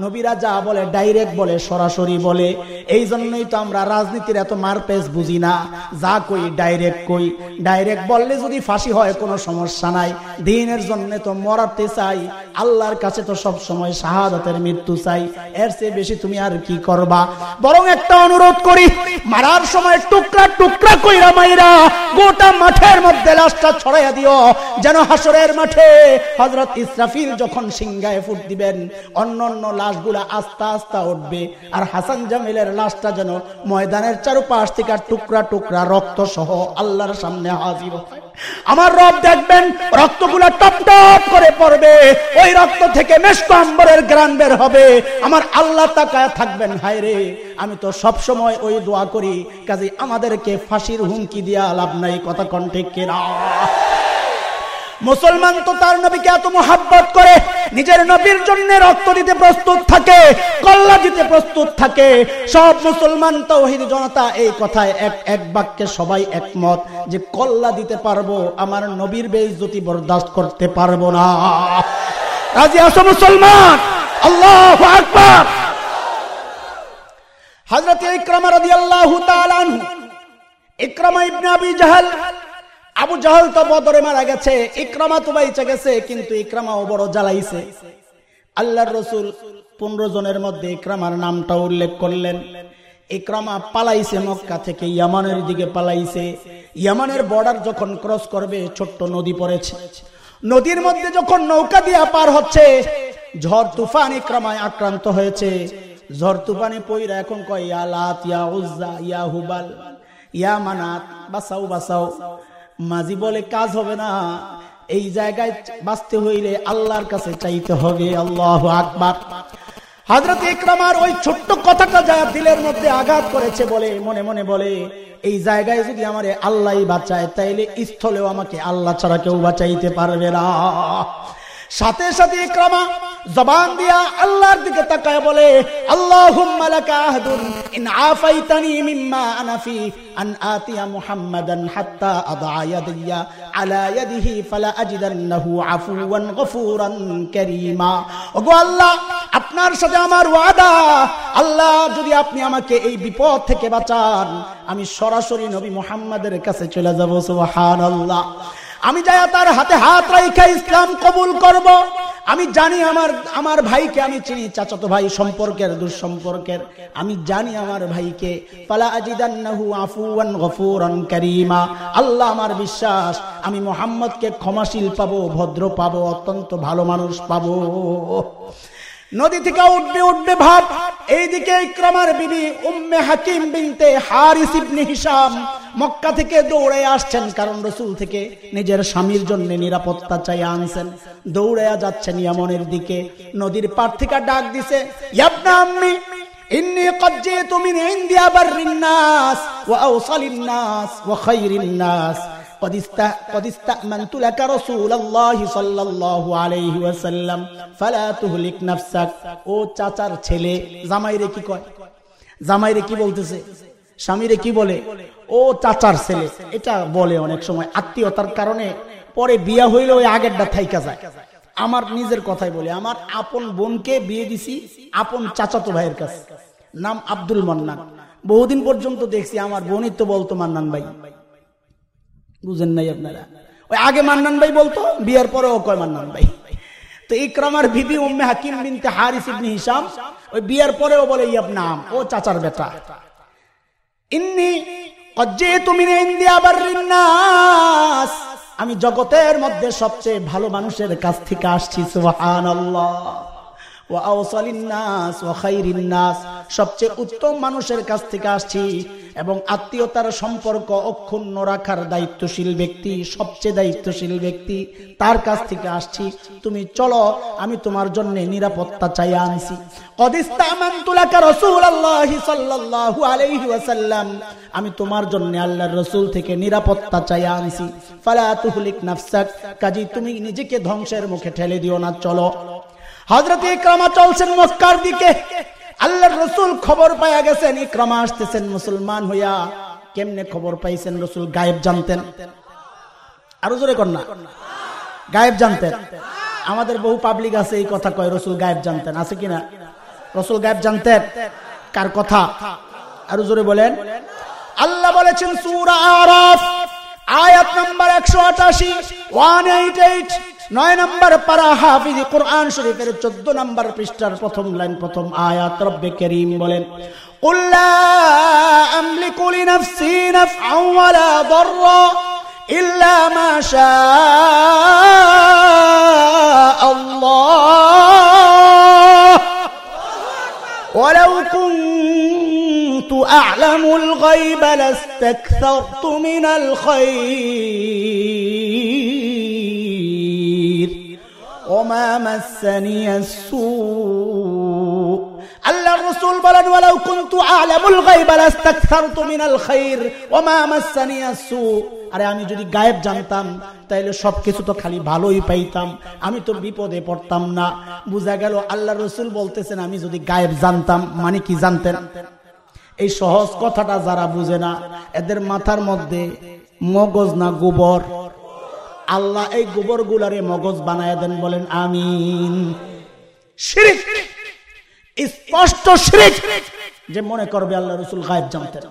Speaker 1: নবীরা যা বলে ডাইরেক্ট বলে, সরাসরি বলে। এই জন্যই তো আমরা রাজনীতির এত মারপেস বুঝি না। যা কই ডাইরেক্ট কই। ডাইরেক্ট বললে যদি ফাঁসি হয়, কোনো সমস্যা নাই। দিনের জন্য তো মরাতে চাই। আল্লাহর কাছে তো সব সময় শাহাদাতের মৃত্যু চাই। এর চেয়ে বেশি তুমি আর কি করবা? বরং একটা অনুরোধ করি, মারার সময় টুকরা টুকরা কইরা মাইরা গোটা মাঠের মধ্যে লাশটা ছড়াইয়া দিও। যেন হাসরের মাঠে হজরত ইসরাফিল যখন সিংহায় ফুট দিবেন অন্য অন্য লাশগুলা আস্তা আস্তা উঠবে। আর হাসান জামিলের লাশটা যেন ময়দানের চারুপাশ থেকে টুকরা টুকরা রক্ত সহ আল্লাহর সামনে হাজির আমার রব দেখবেন, রক্তগুলা টপ টপ করে পড়বে। ওই রক্ত থেকে মেশক আম্বরের গ্রান বের হবে। আমার আল্লাহ তাকায় থাকবেন, হায় রে, আমি তো সব সময় ওই দোয়া করি কাজে আমাদেরকে ফাঁসির হুমকি দিয়া লাভ নাই, কথা কণ্ঠে কেনা? মুসলমান তো তার নবীকে এত মোহাব্বত করে, নিজের নবীর জন্য রক্ত দিতে প্রস্তুত থাকে, কল্লা দিতে প্রস্তুত থাকে। সব মুসলমান তৌহিদ জনতা এই কথায় এক এক বাক্যে সবাই একমত যে কল্লা দিতে পারব, আমার নবীর বেইজ্জতি বরদাস্ত করতে পারব না। রাজি আসো মুসলমান? আল্লাহ আকবার। হযরত ইকরামা রাদিয়াল্লাহু তাআলা আনহু, ইকরামা ইবনে আবি জাহাল আবু জাহাল তো বদরে মারা গেছে, ইকরামা তো বাইচে গেছে, কিন্তু ইকরামাও বড় জ্বালাইছে। আল্লাহর রসুল পনেরো জনের মধ্যে ইকরামার নামটা উল্লেখ করলেন। ইকরামা পালাইছে মক্কা থেকে, ইয়ামানের দিকে পালাইছে। ইয়ামানের বর্ডার যখন ক্রস করবে, ছোট্ট নদী পড়েছে। নদীর মধ্যে যখন নৌকা দিয়া পার হচ্ছে, ঝড় তুফান ইক্রামায় আক্রান্ত হয়েছে। ঝড় তুফানে পইরা এখন কয়, ইয়া লাত, ইয়া উজ্জা, ইয়া হুবাল, ইয়া মানাত, বাসাও বাসাও। মাঝি বলে, কাজ হবে না। এই জায়গায় বাঁচতে হইলে আল্লাহর কাছে চাইতে হবে। আল্লাহ আকবার। হাজরত ইকরামার ওই ছোট্ট কথাটা যা দিলের মধ্যে আঘাত করেছে বলে মনে মনে বলে, এই জায়গায় যদি আমার আল্লাহ বাঁচায়, তাইলে স্থলেও আমাকে আল্লাহ ছাড়া কেউ বাঁচাইতে পারবে না। সাথে সাথে ইকরামা জবান দিয়া আল্লাহর দিকে তাকায় বলে, আল্লাহুম্মা লাকা আহদুন ইন আফাইতানি মিম্মা আনা ফি আন আতিয়া মুহাম্মাদান হাত্তা আদা ইয়াদিয়া আলা ইয়াদিহি ফালা আজিদান্নাহু আফুওয়ান গফুরান কারীমা। ওগো আল্লাহ, আপনার সাথে আমার ওয়াদা। আল্লাহ, যদি আপনি আমাকে এই বিপদ থেকে বাঁচান, আমি সরাসরি নবী মুহাম্মাদের কাছে চলে যাব, সুবহানাল্লাহ। আমি যাই তার হাতে হাত রাইখা ইসলাম কবুল করব। আমি জানি আমার আমার ভাইকে আমি চিনি, চাচাতো ভাই সম্পর্কের, দুঃসম্পর্কের। আমি জানি আমার ভাইকে। পালা আজিদান্নাহু আল্লাহ আমার বিশ্বাস, আমি মোহাম্মদকে ক্ষমাশীল পাবো, ভদ্র পাবো, অত্যন্ত ভালো মানুষ পাবো। নদী থেকে উঠবে উঠবে ভাব এইদিকে ইকরামার বিবি উম্মে হাকিম বিনতে হারিস ইবনে হিসাম মক্কা থেকে দৌড়ে আসছেন কারণ রসুল থেকে নিজের স্বামীর জন্য নিরাপত্তা চাই আনছেন দৌড়ে যাচ্ছেন ইয়ামনের দিকে নদীর পার থেকে ডাক দিছে ইয়াবনা আম্মি إني قد جئت من عند أبر الناس وأوصل الناس وخير الناس قد قد استأمنت لك رسول الله صلى الله عليه وسلم فلا تهلك نفسك ও চাচার ছেলে জামাইরে কি কয় জামাইরে কি বলতেছে স্বামীরে কি বলে ও চাচার ছেলে এটা বলে অনেক সময় আত্মীয়তার কারণে পরে বিয়া হইলে ওই আগেরটা থাইকা যায় আমার নিজের কথাই বলে আমার আপন বোনকে বিয়ে দিছি আপন চাচাতো ভাইয়ের কাছে নাম আব্দুল মান্নান বহুদিন পর্যন্ত দেখছি আমার বোনই তো বলতো মান্নান ভাই বুঝেন নাই আপনারা। ওই আগে মান্নান ভাই বলতো, বিয়ের পরে ও কয় মান্নান ভাই। তো ইকরামার বিবি উম্মে হাকিম বিনতে হারিস ইবনে হিসাম ওই বিয়ের পরেও বলে ইয়াব নাম, ও চাচার বেটা। ইন্নি অজ্জেতু মিন ইন্দিয়া বাররিন নাস। আমি জগতের মধ্যে সবচেয়ে ভালো মানুষের কাছ থেকে আসছি, সুবহানাল্লাহ। সবচেয়ে উত্তম মানুষের কাছ থেকে আসছি এবং আত্মীয়তার সম্পর্ক অক্ষুণ্ণ রাখার দায়িত্বশীল ব্যক্তি, সবচেয়ে দায়িত্বশীল ব্যক্তি, তার কাছ থেকে আসছি। তুমি চলো, আমি তোমার জন্য নিরাপত্তা চাই আনছি। আমি তোমার জন্য আল্লাহর রসুল থেকে নিরাপত্তা চাই আনছি। ফালা তুহলিক নাফসাক। কাজী, তুমি নিজেকে ধ্বংসের মুখে ঠেলে দিও না, চলো। হজরত ইকরামা চলছেন মক্কার দিকে। আল্লাহর রসুল খবর পাইয়া গেছেন, ইকরামা আসতেছেন মুসলমান হইয়া। কেমনে খবর পাইছেন রসুল, গায়েব জানতেন। আরও জোরে কন্যা গায়েব জানতেন। আমাদের বহু পাবলিক আছে, এই কথা কয়, রসুল গায়েব জানতেন। আছে কিনা রসুল গায়েব জানতেন। কার কথা? আরও জোরে বলেন। আল্লাহ বলেছেন, সুরা আরাফ, আয়াত নাম্বার একশো আটাশি ওয়ান এইট এইট নয় নম্বর পারা হাফিজ কোরআন শরীফের চোদ্দ নম্বর পৃষ্ঠার প্রথম লাইন প্রথম আয়াত রব্বে করিম বলেন قل لا أملك لنفسي نفعا ولا ضرا إلا ما شاء الله ولو كنت أعلم الغيب لاستكثرت من الخير ওমা মাসানি আসু আল্লাহর রাসূল বলেন, ওয়ালাউ কুনতু আলামুল গায়ব লাস্তাকথারতু মিনাল খাইর ওমা মাসানি আসু আরে আমি যদি গায়েব জানতাম, তাইলে সবকিছু তো খালি ভালোই পাইতাম, আমি তো বিপদে পড়তাম না। বোঝা গেল আল্লাহ রসুল বলতেছেন, আমি যদি গায়েব জানতাম মানে কি জানতেন? এই সহজ কথাটা যারা বুঝে না, এদের মাথার মধ্যে মগজ না গোবর। আল্লাহ এই গোবর গুলারে মগজ বানায় দেন বলেন, আমিন। স্পষ্ট শিরিক যে মনে করবে আল্লাহ রসুল গায়েব জানতেন।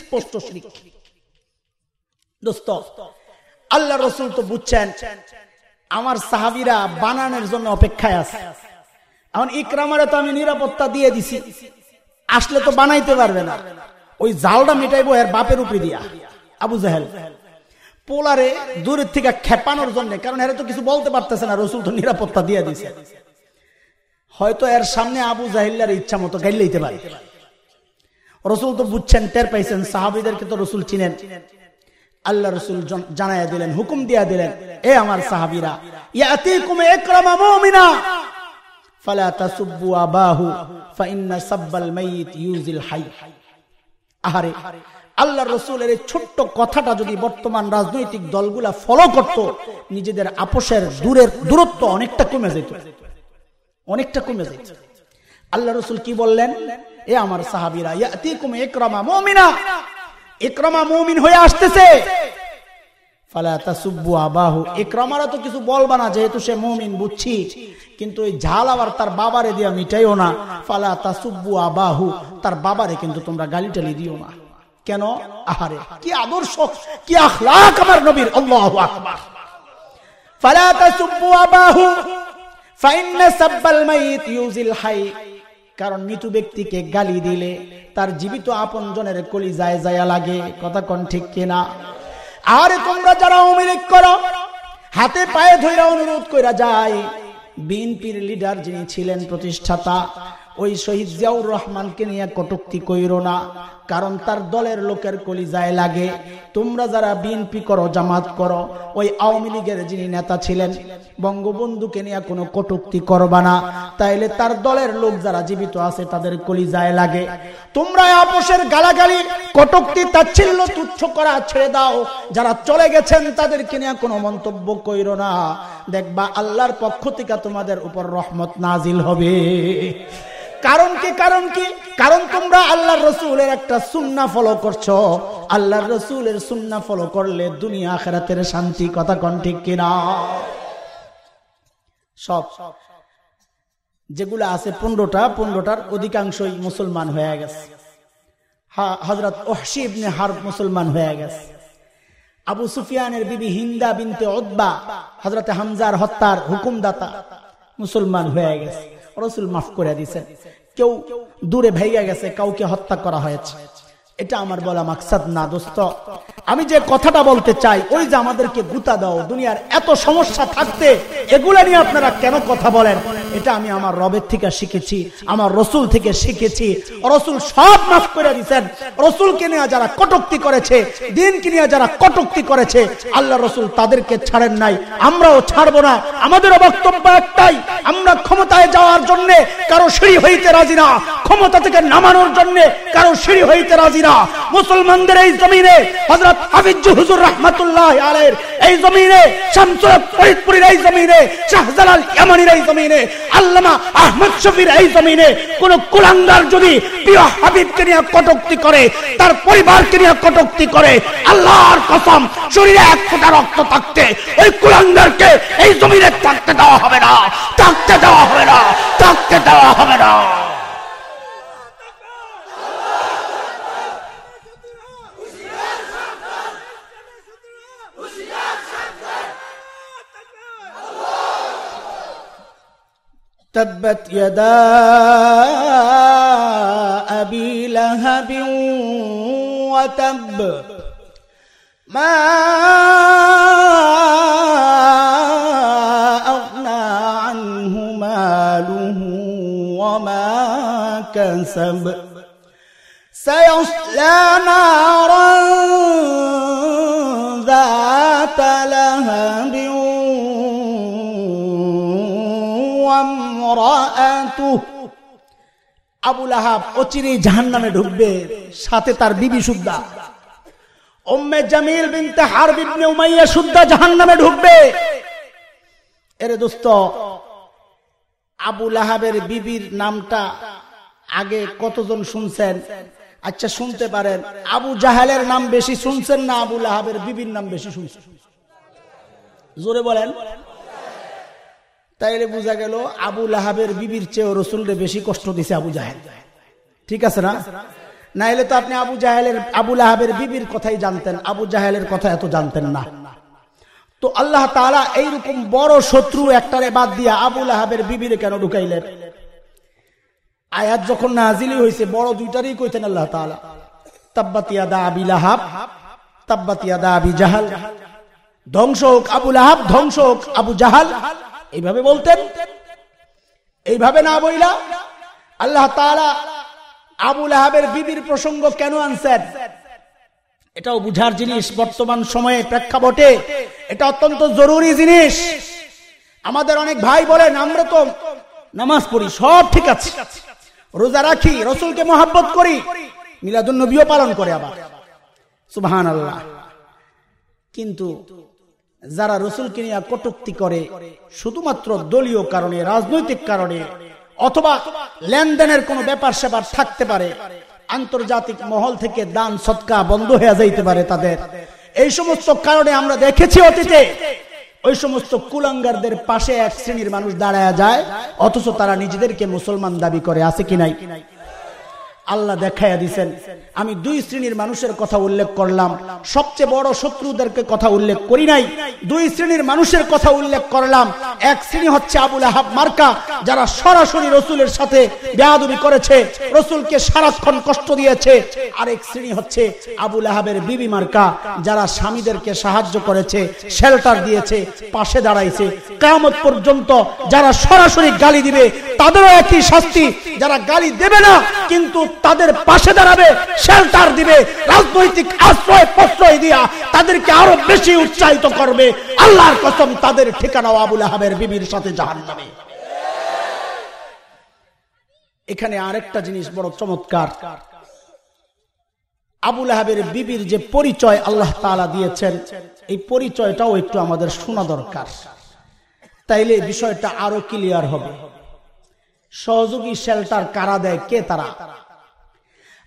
Speaker 1: স্পষ্ট শিরিক। আল্লাহ রসুল তো বুঝছেন, আমার সাহাবিরা বানানোর জন্য অপেক্ষায় আছে। এখন ইকরামারে তো আমি নিরাপত্তা দিয়ে দিছি। আসলে তো বানাইতে পারবে না। ওই জালটা মিটাইবো এর বাপের উপরে দিয়া। আবু জাহেল। পোলারে দূরের থেকে খেপানোর জন্য, কারণ এরা তো কিছু বলতে পারতেছে না, রসুল তো নিরাপত্তা দিয়ে দিছে হয়তো এর সামনে আবু জাহিল্লার ইচ্ছা মতো গাইল লইতে পারে। রসুল তো বুঝছেন, টের পাইছেন, সাহাবিদেরকে তো রসুল চিনেন। আল্লাহ রসুল জানাইয়া দিলেন, হুকুম দিয়া দিলেন, এ আমার সাহাবিরা, ইয়াতিকুম ইকরামা মুমিনা, ফালা তাসুব্বু আবাহু, ফাইন্না সাব্বাল মাইয়িত ইউজিল হাই। আহারে আল্লাহ রসুলের এই ছোট্ট কথাটা যদি বর্তমান রাজনৈতিক দলগুলা ফলো করত, নিজেদের আপোষের দূরের দূরত্ব অনেকটা কমে যেত। অনেকটা কমে যেত। আল্লাহ রসুল কি বললেন? এ আমার সাহাবিরা ইকরামা মুমিনা। ইকরামা মুমিন হয়ে আসতেছে। তো কিছু না, যেহেতু সে কিন্তু ঝাল আবার তার বাবারে দিয়া মিটাইও না। তার বাবারে কিন্তু তোমরা গালি টালি দিও না। কেন? আহারে, কি আদর্শ, কি আখলাক আমার নবীর? আল্লাহু আকবার। ফালা তাসুব্বু আবাহু, ফাইন্না সাব্বাল মাইত ইউজিল হাই। কারণ মৃত্যু ব্যক্তিকে গালি দিলে তার জীবিত আপন জনের কলি যায় যায় লাগে। কথা কোন ঠিক কিনা? আরে তোমরা যারা অমিলিক করো, হাতে পায়ে ধইরা অনুরোধ কইরা যায় বিএনপির লিডার যিনি ছিলেন প্রতিষ্ঠাতা, ওই শহীদ জিয়াউর রহমানকে নিয়ে কটুক্তি কইর না। কারণ তার দলের লোকের কলিজায় লাগে। তোমরা যারা বিএনপি করো, জামাত করো, ওই আওয়ামী লীগের যিনি নেতা ছিলেন, বঙ্গবন্ধুকে নিয়ে কোনো কটুক্তি করবা না। তাইলে তার দলের লোক যারা জীবিত আছে, তাদের কলিজায় লাগে। তোমরা আপোষের গালাগালি, কটুক্তি, তাচ্ছিল্য, তুচ্ছ করা ছেড়ে দাও। যারা চলে গেছেন, তাদেরকে নিয়ে কোনো মন্তব্য কইর না। দেখবা আল্লাহর পক্ষ থেকে তোমাদের উপর রহমত নাজিল হবে। কারণ কি কারণ কি? কারণ তোমরা আল্লাহর রসুলের একটা সুন্না ফলো করছ। আল্লাহর রসুলের সুন্না ফলো করলে দুনিয়া আখেরাতের শান্তি, কথা কন ঠিক কিনা? সব যেগুলো আছে পনেরোটা, পনেরোটার অধিকাংশই মুসলমান হয়ে গেছে। হজরত ওহসিবনে হার মুসলমান হয়ে গেছে। আবু সুফিয়ানের বিবি হিন্দা বিনতে ওদবা হজরত হামজার হত্যার হুকুমদাতা মুসলমান হয়ে গেছে। রসুল মাফ করে দিছেন কেউ দূরে ভেঙে গেছে কাউকে হত্যা করা হয়েছে। এটা আমার বলা মাকসাদ না, দোস্ত। আমি যে কথাটা বলতে চাই, ওই যে আমাদেরকে গুতা দাও। দুনিয়ার এত সমস্যা থাকতে, এগুলা নিয়ে আপনারা কেন কথা বলেন? এটা আমি আমার রবের থেকে শিখেছি, আমার রসুল থেকে শিখেছি। রসুল সব মাফ করে দিচ্ছেন রসুলকে নিয়ে যারা কটুক্তি করেছে, দিনকে নিয়ে যারা কটুক্তি করেছে, আল্লাহ রসুল তাদেরকে ছাড়েন নাই। আমরাও ছাড়বো না। আমাদেরও বক্তব্য একটাই, আমরা ক্ষমতায় যাওয়ার জন্য কারও সিঁড়ি হইতে রাজি না। ক্ষমতা থেকে নামানোর জন্য কারও সিঁড়ি হইতে রাজি না মুসলমানদের এই জমিনে হজরত হাফিজু হুজুর রহমাতুল্লাহ আলের এই জমিনে শামসুল ফরিদপুরের এই জমিনে, শাহজালাল ইয়ামানির এই জমিনে, আল্লামা আহমদ শফির এই জমিনে কোন কুলাঙ্গার যদি প্রিয় হাবিবকে নিয়ে কটুক্তি করে, তার পরিবারকে নিয়ে কটুক্তি করে, আল্লাহর কসম শরীরে এক ফোঁটা রক্ত থাকতে ওই কুলাঙ্গারকে এই জমিনে থাকতে দেওয়া হবে না, থাকতে দেওয়া হবে না, থাকতে দেওয়া হবে না। تبت يدا أبي لهب وتب. ما أغنى عنه ماله وما كسب. سيصلى نارا আবুল আহাব অচিরে জাহান নামে ঢুকবে, সাথে তার বিবি সুদ্দা। ওম্মে জামিল বিনতে হার বিবনে উমাইয়া সুদ্দা জাহান নামে ঢুকবে। এরে দোস্ত আবুল আহাবের বিবির নামটা আগে কতজন শুনছেন? আচ্ছা শুনতে পারেন। আবু জাহালের নাম বেশি শুনছেন না আবুল আহাবের বিবির নাম বেশি শুনছেন? জোরে বলেন। তাইলে বোঝা গেল আবু লাহাবের বিবির চেয়েও রসুলরে বেশি কষ্ট দিছে আবু জাহেল। ঠিক আছে না? নাইলে তো আপনি আবু জাহেলের, আবু লাহাবের বিবির কথাই জানতেন, আবু জাহেলের কথা এত জানতেন না। তো আল্লাহ তালা এইরকম বড় শত্রু একটারে বাদ দিয়া আবু লাহাবের বিবির কেন ঢুকাইলেন? আয়াত যখন নাজিলি হয়েছে বড় দুইটারই কইতেন আল্লাহ তালা তাব্বাতিয়া আবি লাহাব তাব্বাতিয়াদা আবি জাহাল। ধ্বংস হোক আবুল আহাব ধ্বংস হোক আবু জাহাল। এইভাবে বলতেন? এইভাবে না বইলা? আল্লাহ আবুল আহাবের বিবির প্রসঙ্গ কেন আনছেন? এটাও বুঝার জিনিস, বর্তমান সময়ে প্রেক্ষাপটে। এটা অত্যন্ত জরুরি জিনিস। আমাদের অনেক ভাই বলেন, আমরা তো নামাজ পড়ি, সব ঠিক আছে। রোজা রাখি, রসুলকে মহাব্বত করি মিলাদুল নবীও পালন করে আবার। সুবহান আল্লাহ কিন্তু যারা রসুলকে নিয়ে কটুক্তি করে, শুধুমাত্র দলীয় কারণে, রাজনৈতিক কারণে, অথবা লেনদেনের কোনো ব্যাপার সেবার থাকতে পারে, আন্তর্জাতিক মহল থেকে দান সৎকা বন্ধ হয়ে যাইতে পারে তাদের। এই সমস্ত কারণে আমরা দেখেছি অতীতে, ওই সমস্ত কুলাঙ্গারদের পাশে এক শ্রেণির মানুষ দাঁড়ায় যায়, অথচ তারা নিজেদেরকে মুসলমান দাবি করে, আছে কি নাই? আল্লাহ দেখাইয়া দিছেন। আমি দুই শ্রেণির মানুষের কথা উল্লেখ করলাম। সবচেয়ে বড় শত্রুদেরকে কথা উল্লেখ করি নাই। দুই শ্রেণির মানুষের কথা উল্লেখ করলাম। এক শ্রেণি হচ্ছে আবুল আহাব মার্কা, যারা সরাসরি রসুলের সাথে বেয়াদবি করেছে, রসুলকে সারাক্ষণ কষ্ট দিয়েছে। আরেক শ্রেণি হচ্ছে আবুল আহাবের বিবি মার্কা, যারা স্বামীদেরকে সাহায্য করেছে, শেল্টার দিয়েছে, পাশে দাঁড়াইছে। কামত পর্যন্ত যারা সরাসরি গালি দিবে, তাদেরও একই শাস্তি। যারা গালি দেবে না, কিন্তু তাদের পাশে দাঁড়াবে শেল্টার দিবে, রাজনৈতিক আশ্রয় প্রশ্রয় দিয়া তাদেরকে আরও বেশি উৎসাহিত করবে। আল্লাহর কসম, তাদের ঠিকানা আবুল আহাবের বিবির সাথে জাহান নামে এখানে আরেকটা জিনিস বড় চমৎকার। আবুল আহাবের বিবির যে পরিচয় আল্লাহ তালা দিয়েছেন, এই পরিচয়টাও একটু আমাদের শোনা দরকার। তাইলে বিষয়টা আরও ক্লিয়ার হবে। সহযোগী শেল্টার কারা দেয়, কে তারা?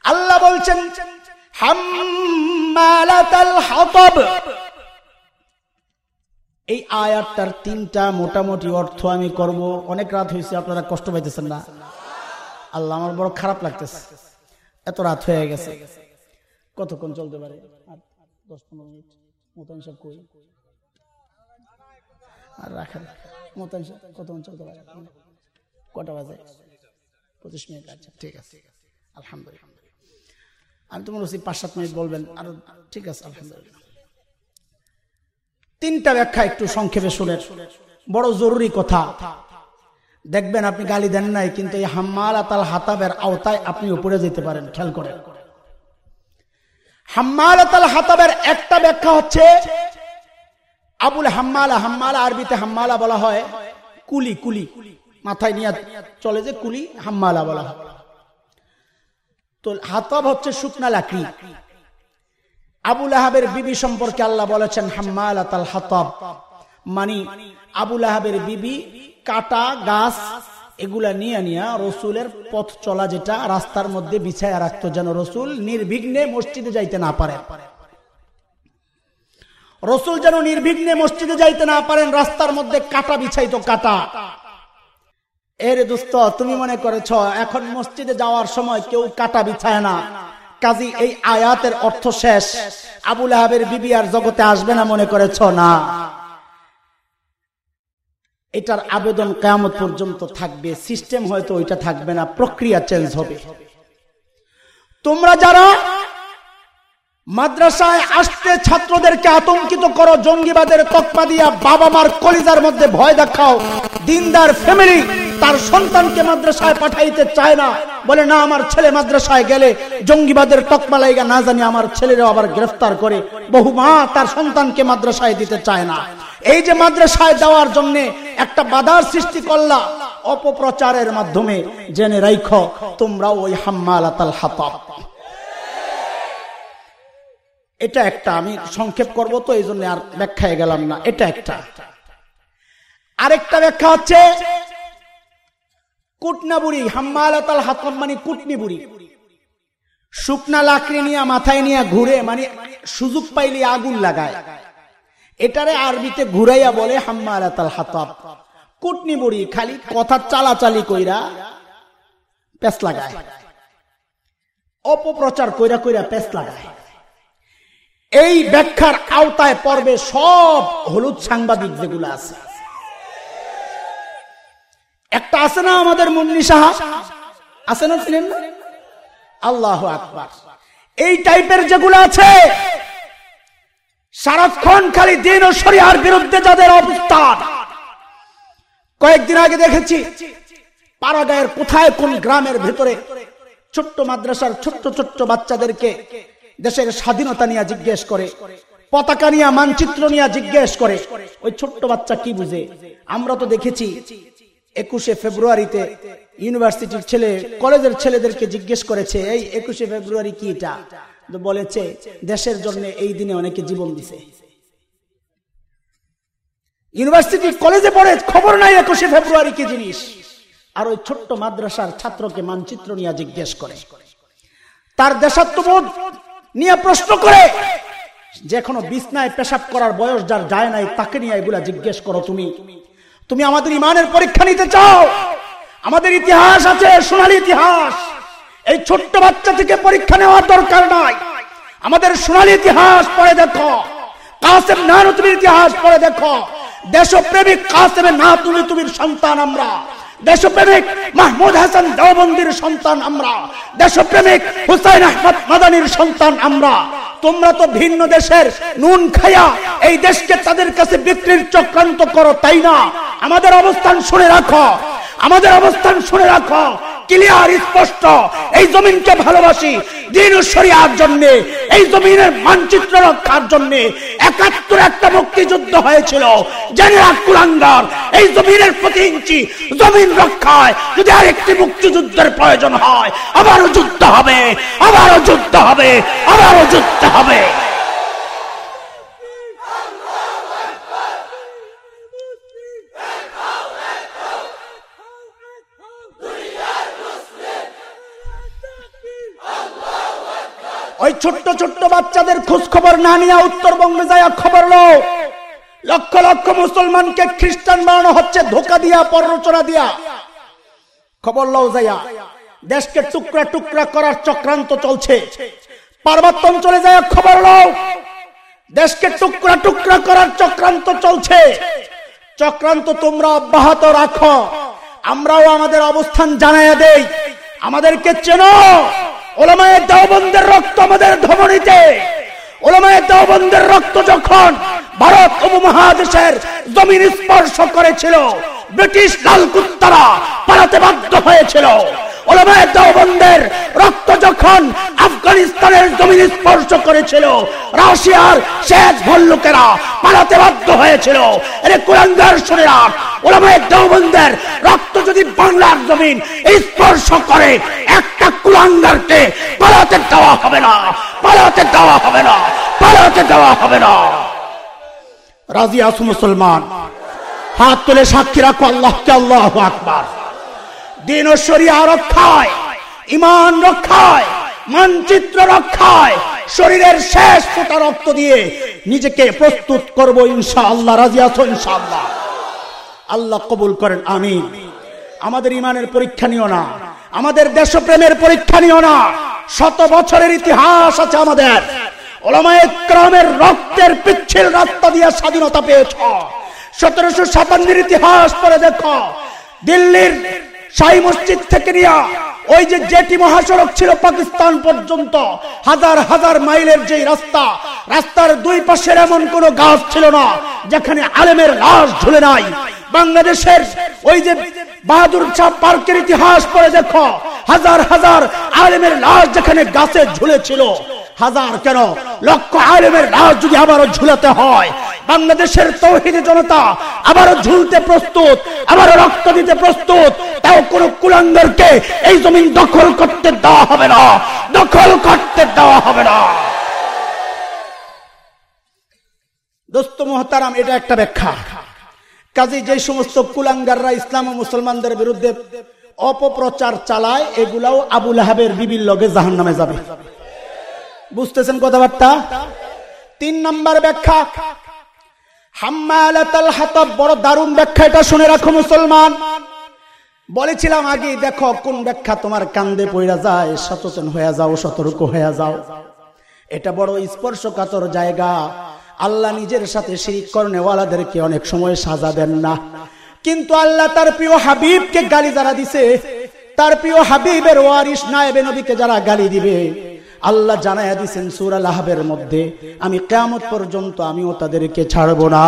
Speaker 1: আল্লাহ বলছেন এই আয়াতটার তিনটা মোটামুটি অর্থ আমি করব। অনেক রাত হয়েছে, আপনারা কষ্ট পাইতেছেন না। আল্লাহ আমার বড় খারাপ লাগতেছে। এত রাত হয়ে গেছে। কতক্ষণ চলতে পারে? দশ, পনেরো মিনিট। মতন সব কই? আর রাখেন। মতন কতক্ষণ চলতে পারে? কটা বাজে? পঁচিশ মিনিট। আচ্ছা ঠিক আছে। আলহামদুলিল্লাহ। আমি তো মনে হচ্ছি পাঁচ সাত মিনিট বলবেন, আরও ঠিক আছে, আলহামদুলিল্লাহ। তিনটা ব্যাখ্যা একটু সংক্ষেপে শুনে। বড় জরুরি কথা। দেখবেন আপনি গালি দেন নাই, কিন্তু এই হাম্মাল আতাল হাতাবের আওতায় আপনি উপরে যেতে পারেন, খেয়াল করেন। হাম্মাল আতাল হাতাবের একটা ব্যাখ্যা হচ্ছে, আবুল হাম্মালা হাম্মালা আরবিতে হাম্মালা বলা হয় কুলি কুলি। মাথায় নিয়ে চলে যে কুলি, হাম্মালা বলা হয়। তো হাতব হচ্ছে শুকনা লাকড়ি। আবুল আহাবের বিবি সম্পর্কে আল্লাহ বলেছেন হাম্মাল হাতব মানি আবুল আহাবের বিবি কাটা, গাছ, এগুলা নিয়ে নিয়ে রসুলের পথ চলা যেটা, রাস্তার মধ্যে বিছায় রাখতো যেন রসুল নির্বিঘ্নে মসজিদে যাইতে না পারে। রসুল যেন নির্বিঘ্নে মসজিদে যাইতে না পারেন, রাস্তার মধ্যে কাটা বিছাইতো কাটা। এর দুস্ত, তুমি মনে করেছ, এখন মসজিদে যাওয়ার সময় কেউ কাটা বিছায় না? কাজী, এই আয়াতের অর্থ শেষ। আবুল আহাবের বিবি আর জগতে আসবে না মনে করেছ? না। এটার আবেদন কেমন পর্যন্ত থাকবে। সিস্টেম হয়তো ওইটা থাকবে না, প্রক্রিয়া চেঞ্জ হবে। তোমরা যারা মাদ্রাসায় আসতে ছাত্রদেরকে আতঙ্কিত করো, জঙ্গিবাদের তকমা দিয়া বাবা মার কলিজার মধ্যে ভয় দেখাও, দিনদার ফ্যামিলি। তার সন্তানকে মাদ্রাসায় পাঠাইতে চায় না। বলে, না, আমার ছেলে মাদ্রাসায় গেলে জঙ্গিবাদের তকমা লাইগা না জানি, আমার ছেলেরা আবার গ্রেফতার করে বহু মা তার সন্তানকে মাদ্রাসায় দিতে চায় না। এই যে মাদ্রাসায় দেওয়ার জন্য একটা বাধার সৃষ্টি করলা, অপপ্রচারের মাধ্যমে জেনে রাইখ, তোমরাও ওই হাম্মালাতাল হাতাব। এটা একটা, আমি সংক্ষেপ করব তো, এই জন্য আর ব্যাখ্যায় গেলাম না। এটা একটা। আরেকটা ব্যাখ্যা হচ্ছে কুটনা বুড়ি হাতম মানে কুটনি বুড়ি শুকনা লাকড়ি নিয়ে, মাথায় নিয়ে ঘুরে মানে সুযোগ পাইলে আগুন লাগায়। এটারে আরবিতে ঘুরাইয়া বলে হাম্মালাতাল হাতাব কুটনি বুড়ি খালি কথা চালাচালি কইরা পেস লাগায়। অপপ্রচার কইরা কইরা পেস লাগায়। এই ব্যাখ্যার আওতায় পর্বে সব হলুদ সাংবাদিক যেগুলো আছে একটা আছে না আমাদের মুন্নি সাহা? আছে না ছিলেন না? আল্লাহ আকবার। এই টাইপের যেগুলো আছে, সারাক্ষণ খালি দিন ও শরিয়ার বিরুদ্ধে যাদের অবস্থান। কয়েকদিন আগে দেখেছি, পাড়াগায়ের কোথায় কোন গ্রামের ভেতরে ছোট্ট মাদ্রাসার ছোট্ট ছোট্ট বাচ্চাদেরকে দেশের স্বাধীনতা নিয়ে জিজ্ঞেস করে, পতাকা নিয়ে, মানচিত্র নিয়ে জিজ্ঞেস করে, ওই ছোট্ট বাচ্চা কি বুঝে? আমরা তো দেখেছি একুশে ফেব্রুয়ারিতে ইউনিভার্সিটির ছেলে, কলেজের ছেলেদেরকে জিজ্ঞেস করেছে, এই একুশে ফেব্রুয়ারি কি এটা? বলেছে, দেশের জন্য এই দিনে অনেকে জীবন দিছে। ইউনিভার্সিটি কলেজে পড়ে খবর নাই একুশে ফেব্রুয়ারি কি জিনিস। আর ওই ছোট্ট মাদ্রাসার ছাত্রকে মানচিত্র নিয়ে জিজ্ঞেস করে। তার দেশাত্মবোধ নিয়ে প্রশ্ন করে, যে এখনও বিছনায় পেশাব করার বয়স যার যায় নাই, তাকে নিয়ে এগুলা জিজ্ঞেস করো তুমি। তুমি আমাদের ইমানের পরীক্ষা নিতে চাও? আমাদের ইতিহাস আছে, সোনালী ইতিহাস। এই ছোট্ট বাচ্চা থেকে পরীক্ষা নেওয়ার দরকার নাই। আমাদের সোনালী ইতিহাস পড়ে দেখো। কাসেম নানুতুমির ইতিহাস পড়ে দেখো। দেশপ্রেমিক কাসেমের না তুমি তুমির সন্তান আমরা। দেশপ্রেমিক মাহমুদ হাসান দেওবন্দির সন্তান আমরা। দেশপ্রেমিক হুসাইন আহমদ মাদানির সন্তান আমরা। তোমরা তো ভিন্ন দেশের নুন খায়া এই দেশকে তাদের কাছে বিক্রির চক্রান্ত করো, তাই না? আমাদের অবস্থান শুনে রাখো। আমাদের অবস্থান শুনে রাখো। ক্লিয়ার, স্পষ্ট। এই জমিনকে ভালোবাসি। জন্য। এই জমিনের মানচিত্র রক্ষার জন্য। একাত্তর একটা মুক্তিযুদ্ধ হয়েছিল। জেনারা কুলাঙ্গার। এই জমিনের প্রতি ইঞ্চি জমিন রক্ষায়। যদি আরেকটি মুক্তিযুদ্ধের প্রয়োজন হয়, আবারও যুদ্ধ হবে। আবারও যুদ্ধ হবে। আবারও যুদ্ধ হবে। ওই ছোট্ট ছোট্ট বাচ্চাদের খোঁজ খবর না নিয়ে উত্তরবঙ্গে যায় খবর লো লক্ষ লক্ষ মুসলমানকে খ্রিস্টান বানানো হচ্ছে, ধোকা দিয়া পরচনা দিয়া। খবর লও যাইয়া। দেশকে টুকরা টুকরা করার চক্রান্ত চলছে। পার্বত্য অঞ্চলে যায় খবর লও। দেশকে টুকরা টুকরা করার চক্রান্ত চলছে। চক্রান্ত তোমরা অব্যাহত রাখো। আমরাও আমাদের অবস্থান জানাইয়া দেই। আমাদেরকে চেনো, ওলামায় দেওবন্দের রক্ত আমাদের ধমনীতে। ওলামায় দেওবন্দের রক্ত যখন ভারত উপমহাদেশের জমিন স্পর্শ করেছিল, ব্রিটিশ লাল কুত্তারা পালাতে বাধ্য হয়েছিল। রক্ত যখন আফগানিস্তানের জমিন স্পর্শ করেছিল, রাশিয়ার শেষ ভল্লুকেরা পালাতে বাধ্য হয়েছিল। এর কুরাঙ্গার শুনে রাখ, ওলামায় দেওবন্দের রক্ত যদি বাংলার জমিন স্পর্শ করে, একটা পালাতে দেওয়া হবে না, পালাতে দেওয়া হবে না, পালাতে দেওয়া হবে না। রাজি আসু মুসলমান? হাত তুলে সাক্ষী রাখো আল্লাহকে, আল্লাহ আকবার। দিন ও শরিয়া রক্ষায় ইমান রক্ষায়, মানচিত্র রক্ষায়, শরীরের শেষ ফোটা রক্ত দিয়ে নিজেকে প্রস্তুত করব ইনশা আল্লাহ রাজি আছো আল্লাহ কবুল করেন, আমিন। আমাদের ইমানের পরীক্ষা নিও না, আমাদের দেশপ্রেমের পরীক্ষা নিও না, শত বছরের ইতিহাস আছে আমাদের। ওলামায়ে ক্রামের রক্তের পিচ্ছিল রাস্তা দিয়ে স্বাধীনতা পেয়েছ। সতেরোশো সাতান্নের ইতিহাস পরে দেখো, দিল্লির শাহী মসজিদ থেকে নিয়া ওই যে জেটি মহাসড়ক ছিল পাকিস্তান পর্যন্ত, হাজার হাজার মাইলের যে রাস্তা, রাস্তার দুই পাশের এমন কোন গাছ ছিল না যেখানে আলেমের লাশ ঝুলে নাই। বাংলাদেশের ওই যে বাহাদুর শাহ পার্কের ইতিহাস পড়ে দেখো, হাজার হাজার আলেমের লাশ যেখানে গাছে ঝুলেছিল। হাজার কেন? লক্ষ আলেমের লাশ যদি আবারও ঝুলাতে হয়, বাংলাদেশের তৌহিদি জনতা আবারও ঝুলতে প্রস্তুত, আবারও রক্ত দিতে প্রস্তুত, তাও কোন কুলাঙ্গারকে এই জমিন দখল করতে দেওয়া হবে না, দখল করতে দেওয়া হবে না। দোস্ত মোহতারাম, এটা একটা ব্যাখ্যা। কাজে যে সমস্ত কুলাঙ্গাররা ইসলাম ও মুসলমানদের বিরুদ্ধে অপপ্রচার চালায়, এগুলাও আবুল হাবের বিবির লগে জাহান নামে যাবে। বুঝতেছেন কথাবার্তা? তিন নম্বর ব্যাখ্যা। হাম্মালাতাল হাতাব, বড় দারুণ ব্যাখ্যা এটা, শুনে রাখো মুসলমান। বলেছিলাম আগে দেখো কোন ব্যাখ্যা তোমার কান্দে পড়া যায়, সচেতন হয়ে যাও, সতর্ক হয়ে যাও। এটা বড় স্পর্শকাতর জায়গা। আল্লাহ নিজের সাথে শিরিক করনেওয়ালাদেরকে অনেক সময় সাজা দেন না। কিন্তু আল্লাহ তার প্রিয় হাবিবকে গালি যারা দিছে, তার প্রিয় হাবিবের ওয়ারিস নায়েবে নবীকে যারা গালি দিবে আল্লাহ জানাইয়া দিছেন সুরা লাহাবের মধ্যে, আমি কেয়ামত পর্যন্ত আমিও তাদেরকে ছাড়ব না।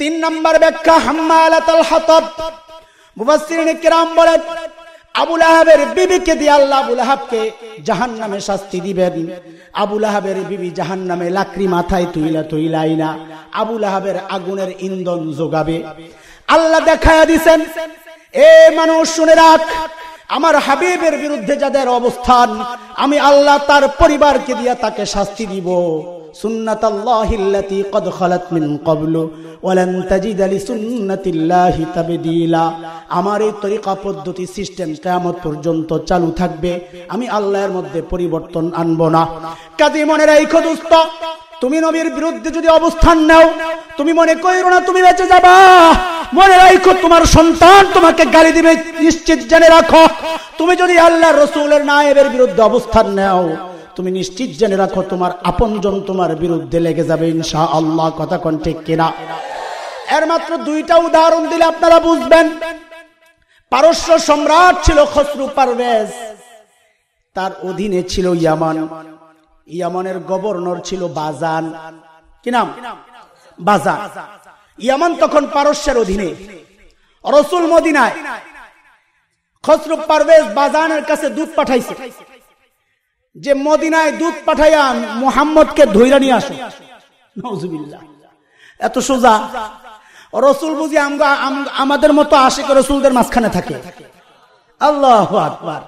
Speaker 1: তিন নম্বর ব্যাখ্যা, হাম্মালাতাল হাতাব। মুফাসসিরিন কিরাম আবুল আহাবের বিবিকে দিয়ে আল্লাহ আবুল আহাবকে শাস্তি দিবেন। আবুল আহাবের বিবি জাহান নামে লাকড়ি মাথায় তুইলা তুইলাই না আবুল আহাবের আগুনের ইন্ধন যোগাবে আল্লাহ দেখায়া দিছেন, এ মানুষ শুনে রাখ আমার হাবিবের বিরুদ্ধে যাদের অবস্থান, আমি আল্লাহ তার পরিবারকে দিয়ে তাকে শাস্তি দিব। তাজিদ আমার এই পদ্ধতি সিস্টেম পর্যন্ত চালু থাকবে। আমি আল্লাহর মধ্যে পরিবর্তন আনব না। কাজী মনে রাখো দোস্ত তুমি নবীর বিরুদ্ধে যদি অবস্থান নাও, তুমি মনে করো না তুমি বেঁচে যাবা। মনে রাখো তোমার সন্তান তোমাকে গালি দিবে, নিশ্চিত জেনে রাখো। তুমি যদি আল্লাহ রসুলের নায়েবের বিরুদ্ধে অবস্থান নাও, তুমি নিশ্চিত জেনে রাখো তোমার আপনজন তোমার বিরুদ্ধে লেগে যাবে ইনশা আল্লাহ কথা কোন ঠিক কিনা? এর মাত্র দুইটা উদাহরণ দিলে আপনারা বুঝবেন। পারস্য সম্রাট ছিল খসরু পারভেজ, তার অধীনে ছিল ইয়ামান। ইয়ামানের গভর্নর ছিল বাজান। কি নাম? বাজান ইয়ামান তখন পারস্যের অধীনে। রসুল মদিনায়। খসরু পারভেজ বাজানের কাছে দুধ পাঠাইছে। যে মদিনায় দুধ পাঠাইয়া নিয়ে আসো। নজুবিল্লাহ এত সোজা। রসুল বুঝি আমাদের মতো আশিক রসুলদের মাঝখানে থাকে। আল্লাহ আকবার।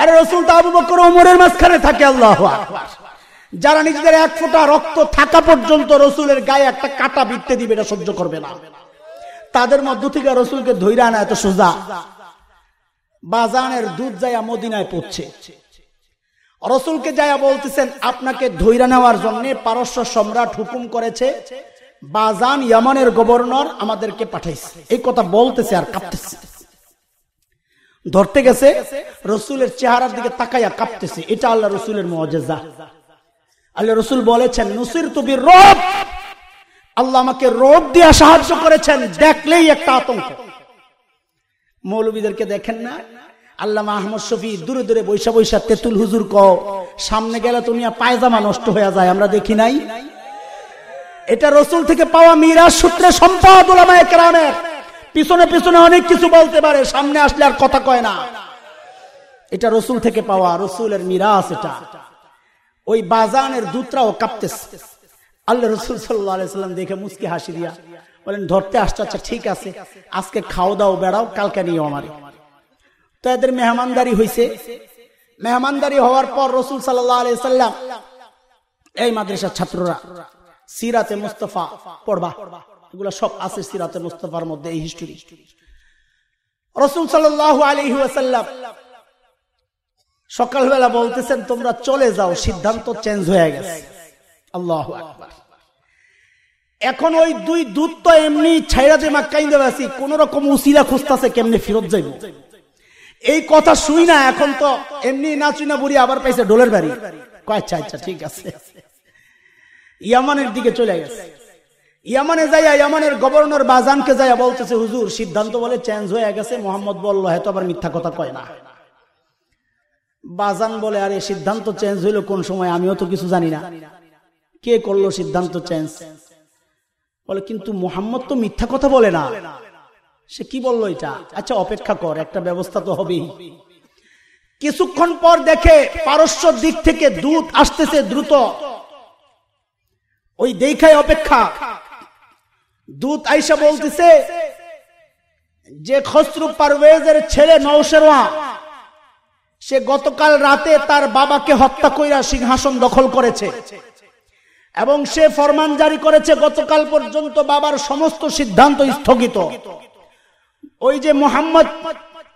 Speaker 1: আরে রসুল তো আবু বকর ওমরের মাঝখানে থাকে, আল্লাহ আকবার। যারা নিজেদের এক ফোঁটা রক্ত থাকা পর্যন্ত রসুলের গায়ে একটা কাটা বিটতে দিবে, এটা সহ্য করবে না। তাদের মধ্য থেকে রসুলকে ধৈরা আনা এত সোজা। বাজানের দুধ যাইয়া মদিনায় পড়ছে রসুলকে যাইয়া বলতেছেন, আপনাকে ধৈরা নেওয়ার জন্য পারস্য সম্রাট হুকুম করেছে, বাজান ইয়ামানের গভর্নর আমাদেরকে পাঠাইছে। এই কথা বলতেছে আর কাঁপতেছে। ধরতে গেছে, রসুলের চেহারার দিকে তাকাইয়া কাঁপতেছে। এটা আল্লাহ রসুলের মজেজা আল্লাহ রসুল বলেছেন, নসির তুবির রব আল্লাহ আমাকে রোগ দিয়া সাহায্য করেছেন, দেখলেই একটা আতঙ্ক। মৌলবীদেরকে দেখেন না? আল্লাহ আহমদ শফি, দূরে দূরে বৈশা বৈশা তেতুল হুজুর ক সামনে গেলে পায়জামা নষ্ট হয়ে যায়, আমরা দেখি নাই? এটা রসুল থেকে পাওয়া মিরাজ সূত্রে পিছনে পিছনে অনেক কিছু বলতে পারে, সামনে আসলে আর কথা কয় না। এটা রসুল থেকে পাওয়া, রসুলের মিরাজ এটা। ওই বাজানের দুধটাও কাঁপতেছে। আল্লাহ রসুল সাল্লাম দেখে মুসকি হাসি দিয়া বলেন, ধরতে আসতে আচ্ছা ঠিক আছে। আজকে খাও দাও, বেড়াও, কালকে নিও আমার। তো এদের মেহমানদারি হয়েছে মেহমানদারি হওয়ার পর রসুল সাল্লাম, এই মাদ্রাসার ছাত্ররা, সিরাতে মুস্তফা পড়বা। এগুলো সব আছে সিরাতে মুস্তফার মধ্যে, এই হিস্টোরি রসুল সাল্লাহ আলহি সকালবেলা বলতেছেন, তোমরা চলে যাও, সিদ্ধান্ত চেঞ্জ হয়ে গেছে। আল্লাহ এখন ওই দুই দূত তো এমনি ছাইরা যে মাক্কাইন্দে আছি, কোন রকম উসিলা খুঁজতেছে কেমনি ফেরত যাইব? এই কথা শুই না, এখন তো এমনি না বুড়ি আবার পাইছে ডোলের বাড়ি। আচ্ছা আচ্ছা ঠিক আছে। ইয়ামানের দিকে চলে গেছে। ইয়ামানে যাইয়া ইয়ামানের গভর্নর বাজানকে যাইয়া বলতেছে, হুজুর, সিদ্ধান্ত বলে চেঞ্জ হয়ে গেছে, মোহাম্মদ বলল, হয়তো আবার মিথ্যা কথা কয় না। বাজান বলে, আরে, সিদ্ধান্ত চেঞ্জ হইল কোন সময়? আমিও তো কিছু জানি না। কে করল সিদ্ধান্ত চেঞ্জ বলে, কিন্তু মোহাম্মদ তো মিথ্যা কথা বলে না। সে কি বলল এটা? আচ্ছা অপেক্ষা কর, একটা ব্যবস্থা তো হবেই। কিছুক্ষণ পর দেখে পারস্য দিক থেকে দূত আসতেছে দ্রুত। ওই দেখায় অপেক্ষা। দূত আইসা বলতেছে, যে খসরু পারভেজের ছেলে নৌশেরোয়া সে গতকাল রাতে তার বাবাকে হত্যা কইরা সিংহাসন দখল করেছে। এবং সে ফরমান জারি করেছে গতকাল পর্যন্ত বাবার সমস্ত সিদ্ধান্ত স্থগিত। ওই যে মোহাম্মদ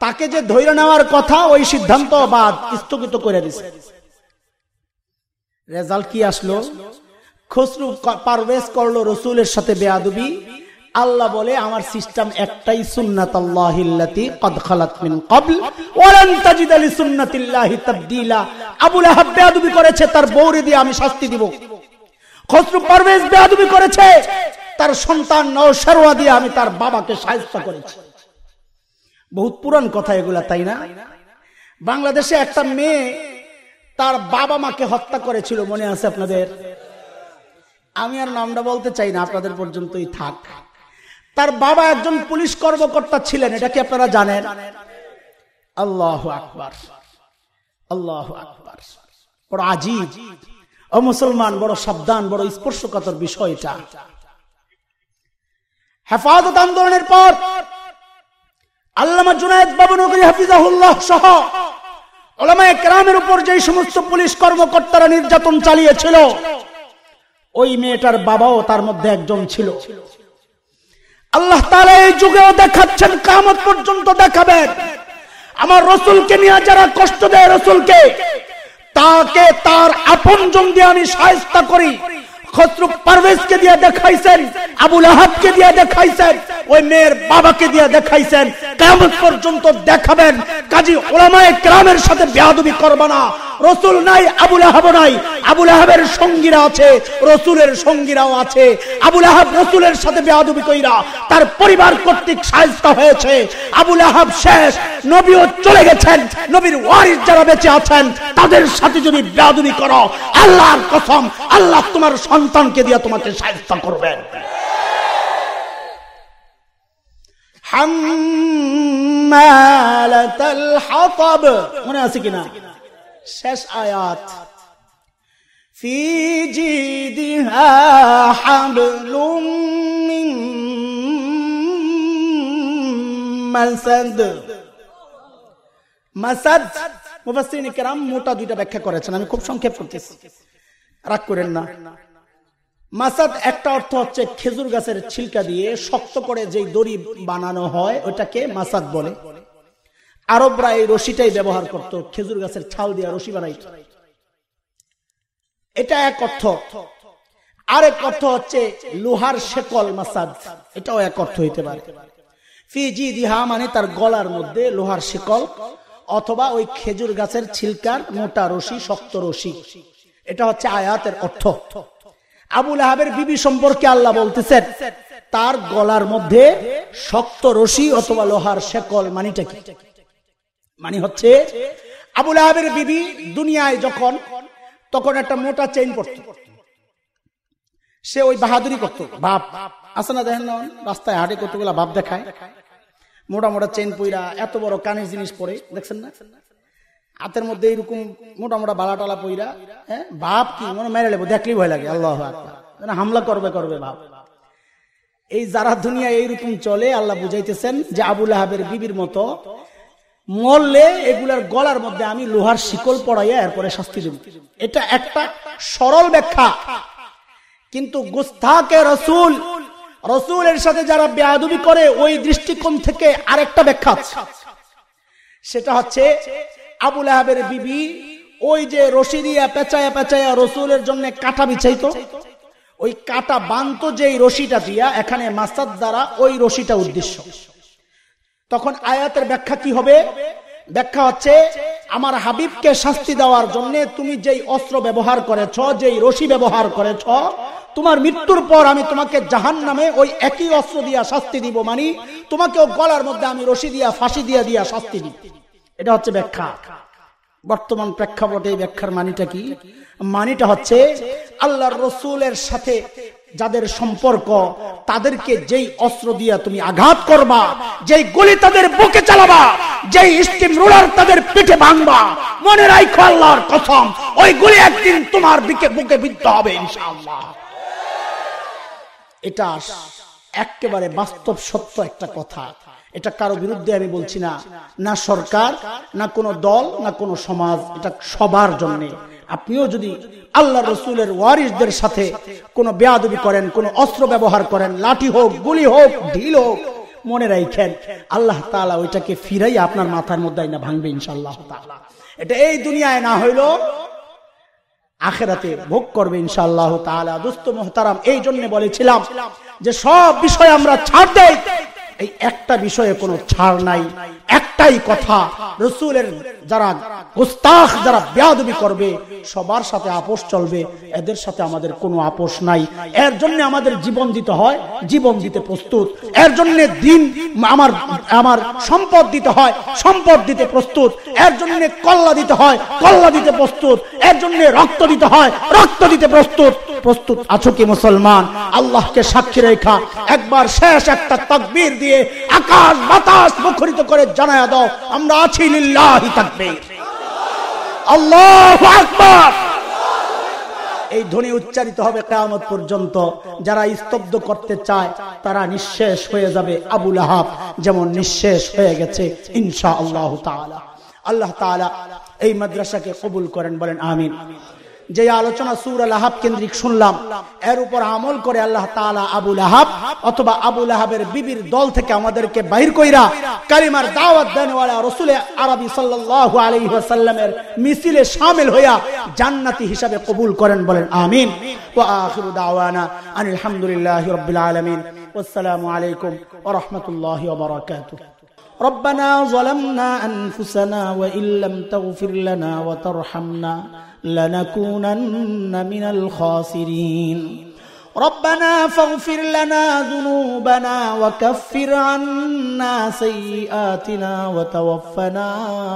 Speaker 1: তাকে যে ধৈর্য নেওয়ার কথা, ওই সিদ্ধান্ত বাদ স্থগিত করে দিছে। রেজাল্ট কি আসলো? খসরু পারভেজ করল রসুলের সাথে বেয়াদবি। আল্লাহ বলে, আমার সিস্টেম একটাই সুন্নাত আল্লাহিল্লাতি কদ খালাত মিন ক্বাবল। ওয়ালান তাজিদ লি সুন্নাতিল্লাহি তাবদীলা। আবু লাহাব বেয়াদবি করেছে, তার বউরে দিয়ে আমি শাস্তি দিব। খসরু পারভেজ বেয়াদবি করেছে, তার সন্তান নওশারওয়া দিয়ে আমি তার বাবাকে সাহায্য করেছি। বহুত পুরান কথা এগুলা, তাই না? বাংলাদেশে একটা মেয়ে তার বাবা মাকে হত্যা করেছিল, মনে আছে আপনাদের? আমি আর নামটা বলতে চাই না, আপনাদের পর্যন্তই থাক। তার বাবা একজন পুলিশ কর্মকর্তা ছিলেন, এটা কি আপনারা জানেন? আল্লাহ আকবার। আল্লাহ আকবার। বড় আজিব। ও মুসলমান, বড় সাবধান, বড় স্পর্শকাতর বিষয়টা হেফাজত আন্দোলনের পর আল্লামা জুনায়দ বাবু নগরী হাফিজাহুল্লাহ সহ ওলামায় কেরামের উপর যে সমস্ত পুলিশ কর্মকর্তারা নির্যাতন চালিয়েছিল, ওই মেয়েটার বাবাও তার মধ্যে একজন ছিল। আল্লাহ তালা এই যুগেও দেখাচ্ছেন কামত পর্যন্ত দেখাবেন। আমার রসুলকে নিয়ে যারা কষ্ট দেয় রসুলকে, তাকে তার আপন জন দিয়ে আমি সাহস্তা করি। রসুল নাই, আবুল আহাব নাই। আবুল আহাবের সঙ্গীরা আছে, রসুলের সঙ্গীরাও আছে। আবুল আহাব রসুলের সাথে কইরা তার পরিবার কর্তৃক সাহায্য হয়েছে। আবুল আহাব শেষ, নবীও চলে গেছেন, নবীর ওয়ারিস যারা বেঁচে আছেন, তাদের সাথে যদি বেয়াদবি করো, আল্লাহর কসম, আল্লাহ তোমার সন্তানকে দিয়ে তোমাকে সাহায্য করবেন হাম্মালাতাল হাতাব মনে আছে কিনা শেষ আয়াত في جيدها حبل من مسد মাসাদ মুফাসসিরিন কেরাম মোটা দুইটা ব্যাখ্যা করেছেন আমি খুব সংক্ষেপ করতেছি রাগ করেন না মাসাদ, একটা অর্থ হচ্ছে খেজুর গাছের ছিলকা দিয়ে শক্ত করে যে দড়ি বানানো হয়, ওটাকে মাসাদ বলে। আরবরা এই রশিটাই ব্যবহার করত, খেজুর গাছের ছাল দিয়ে রশি বানাইত। এটা এক অর্থ। আরেক অর্থ হচ্ছে লোহার শেকল মাসাদ। এটাও এক অর্থ হইতে পারে। ফিজি দিহা মানে তার গলার মধ্যে লোহার শিকল, অথবা ওই খেজুর গাছের ছিলকার মোটা রশি, শক্ত রশি। এটা হচ্ছে আয়াতের অর্থ। আবুল আহাবের বিবি সম্পর্কে আল্লাহ বলতেছেন, তার গলার মধ্যে শক্ত রশি অথবা লোহার শেকল, মানিটা কি? মানে হচ্ছে আবুল আহাবের বিবি দুনিয়ায় যখন, তখন একটা মোটা চেইন পড়ত সে ওই বাহাদুরি করত। বাপ, আছে না দেখেন না রাস্তায় হাটে কতগুলা বাপ দেখায়। মোটা মোটা চেইন পইরা এত বড় কানের জিনিস পরে, দেখছেন না? হাতের মধ্যে এইরকম মোটা মোটা বালা টালা পইরা হ্যাঁ? বাপ কি? মনে মেরে লেবো। দেখলেই ভয় লাগে। আল্লাহ হামলা করবে করবে বাপ। এই যারা দুনিয়া এইরকম চলে, আল্লাহ বুঝাইতেছেন যে আবুল আহাবের বিবির মতো মরলে এগুলার গলার মধ্যে আমি লোহার শিকল পড়াইয়া এরপরে শাস্তি দেব। এটা একটা সরল ব্যাখ্যা। কিন্তু গুস্তাকে রসুল, রসুলের সাথে যারা বেয়াদুবি করে, ওই দৃষ্টিকোণ থেকে আরেকটা ব্যাখ্যা সেটা হচ্ছে আবুল আহাবের বিবি, ওই যে রশি দিয়া পেঁচায়া পেঁচায়া রসুলের জন্য কাটা বিছাইতো, ওই কাটা বান্ত যেই রশিটা দিয়া, এখানে মাসাদ দ্বারা ওই রশিটা উদ্দেশ্য। তখন আয়াতের ব্যাখ্যা কি হবে? ব্যাখ্যা হচ্ছে, আমার হাবিবকে শাস্তি দেওয়ার জন্য তুমি যেই অস্ত্র ব্যবহার করেছ, যেই রশি ব্যবহার করেছ, তোমার মৃত্যুর পর আমি তোমাকে জাহান নামে ওই একই অস্ত্র দিয়া শাস্তি দিব, মানি তোমাকেও গলার মধ্যে আমি রশি দিয়া, ফাঁসি দিয়া দিয়া শাস্তি দিব। এটা হচ্ছে ব্যাখ্যা। বর্তমান প্রেক্ষাপটে ব্যাখ্যার মানিটা কি? মানিটা হচ্ছে আল্লাহর রসুলের সাথে যাদের সম্পর্ক, তাদেরকে যেই অস্ত্র দিয়া তুমি আঘাত করবা, যেই গুলি তাদের বুকে চালাবা, যেই স্টিম রোলার তাদের পিঠে ভাঙবা, মনে রাখো আল্লাহর কথম ওই গুলি একদিন তোমার বিকে বুকে বিদ্ধ হবে এটা একেবারে বাস্তব সত্য একটা কথা। এটা কারও বিরুদ্ধে আমি বলছি না। না সরকার, না কোনো দল, না কোনো সমাজ। এটা সবার জন্য। আপনিও যদি আল্লাহ রসুলের ওয়ারিসদের সাথে কোনো বেয়াদবি করেন, কোনো অস্ত্র ব্যবহার করেন, লাঠি হোক, গুলি হোক, ঢিল হোক, মনে রাখেন আল্লাহ তালা ওইটাকে ফিরাই আপনার মাথার মধ্যে না ভাঙবে ইনশাল্লাহ এটা এই দুনিয়ায় না হইল আখেরাতে ভোগ করবে ইনশাল্লাহ তালা দুস্ত মোহতারাম, এই জন্য বলেছিলাম যে সব বিষয় আমরা ছাড় দেই এই একটা বিষয়ে কোনো ছাড় নাই, একটাই কথা, রসুলের যারা গোস্তাখ, যারা বেয়াদবি করবে, সবার সাথে আপোষ চলবে, এদের সাথে আমাদের কোনো আপোষ নাই। এর জন্য আমাদের জীবন দিতে হয়, জীবন দিতে প্রস্তুত। এর জন্য দিন আমার আমার সম্পদ দিতে হয়, সম্পদ দিতে প্রস্তুত। এর জন্য কল্লা দিতে হয়, কল্লা দিতে প্রস্তুত। এর জন্য রক্ত দিতে হয়, রক্ত দিতে প্রস্তুত। প্রস্তুত আছো কি মুসলমান? আল্লাহকে সাক্ষী রেখা, একবার শেষ একটা তকবীর দিয়ে আকাশ বাতাস মুখরিত করে জানায়া দাও, আমরা আছি লিল্লাহি তাকবীর। আল্লাহু আকবার। এই ধ্বনি উচ্চারিত হবে কেয়ামত পর্যন্ত। যারা স্তব্ধ করতে চায়, তারা নিঃশেষ হয়ে যাবে আবুল আহাব যেমন নিঃশেষ হয়ে গেছে ইনশা আল্লাহ আল্লাহ তাআলা এই মাদ্রাসাকে কবুল করেন, বলেন আমিন। যে আলোচনা সুর আল আহাব কেন্দ্রিক শুনলাম এর উপর আমল করে আল্লাহ তাআলা আবুল আহাব অথবা আবুল আহাবের বিবির দল থেকে আমাদেরকে বাহির কইরা কালিমার দাওয়াত দেনওয়ালা রসুল আরবি সাল্লাল্লাহু আলাইহি ওয়াসাল্লামের মিছিলে শামিল হইয়া জান্নাতি হিসাবে কবুল করেন বলেন আমিন ওয়া আখিরু দাওয়ানা আনিল হামদুলিল্লাহি রাব্বিল আলামিন ওয়াসসালামু আলাইকুম ওয়া রাহমাতুল্লাহি ওয়া বারাকাতুহু ربنا ظلمنا أنفسنا وإن لم تغفر لنا وترحمنا لنكونن من الخاسرين ربنا فاغفر لنا ذنوبنا وكفر عنا سيئاتنا وتوفنا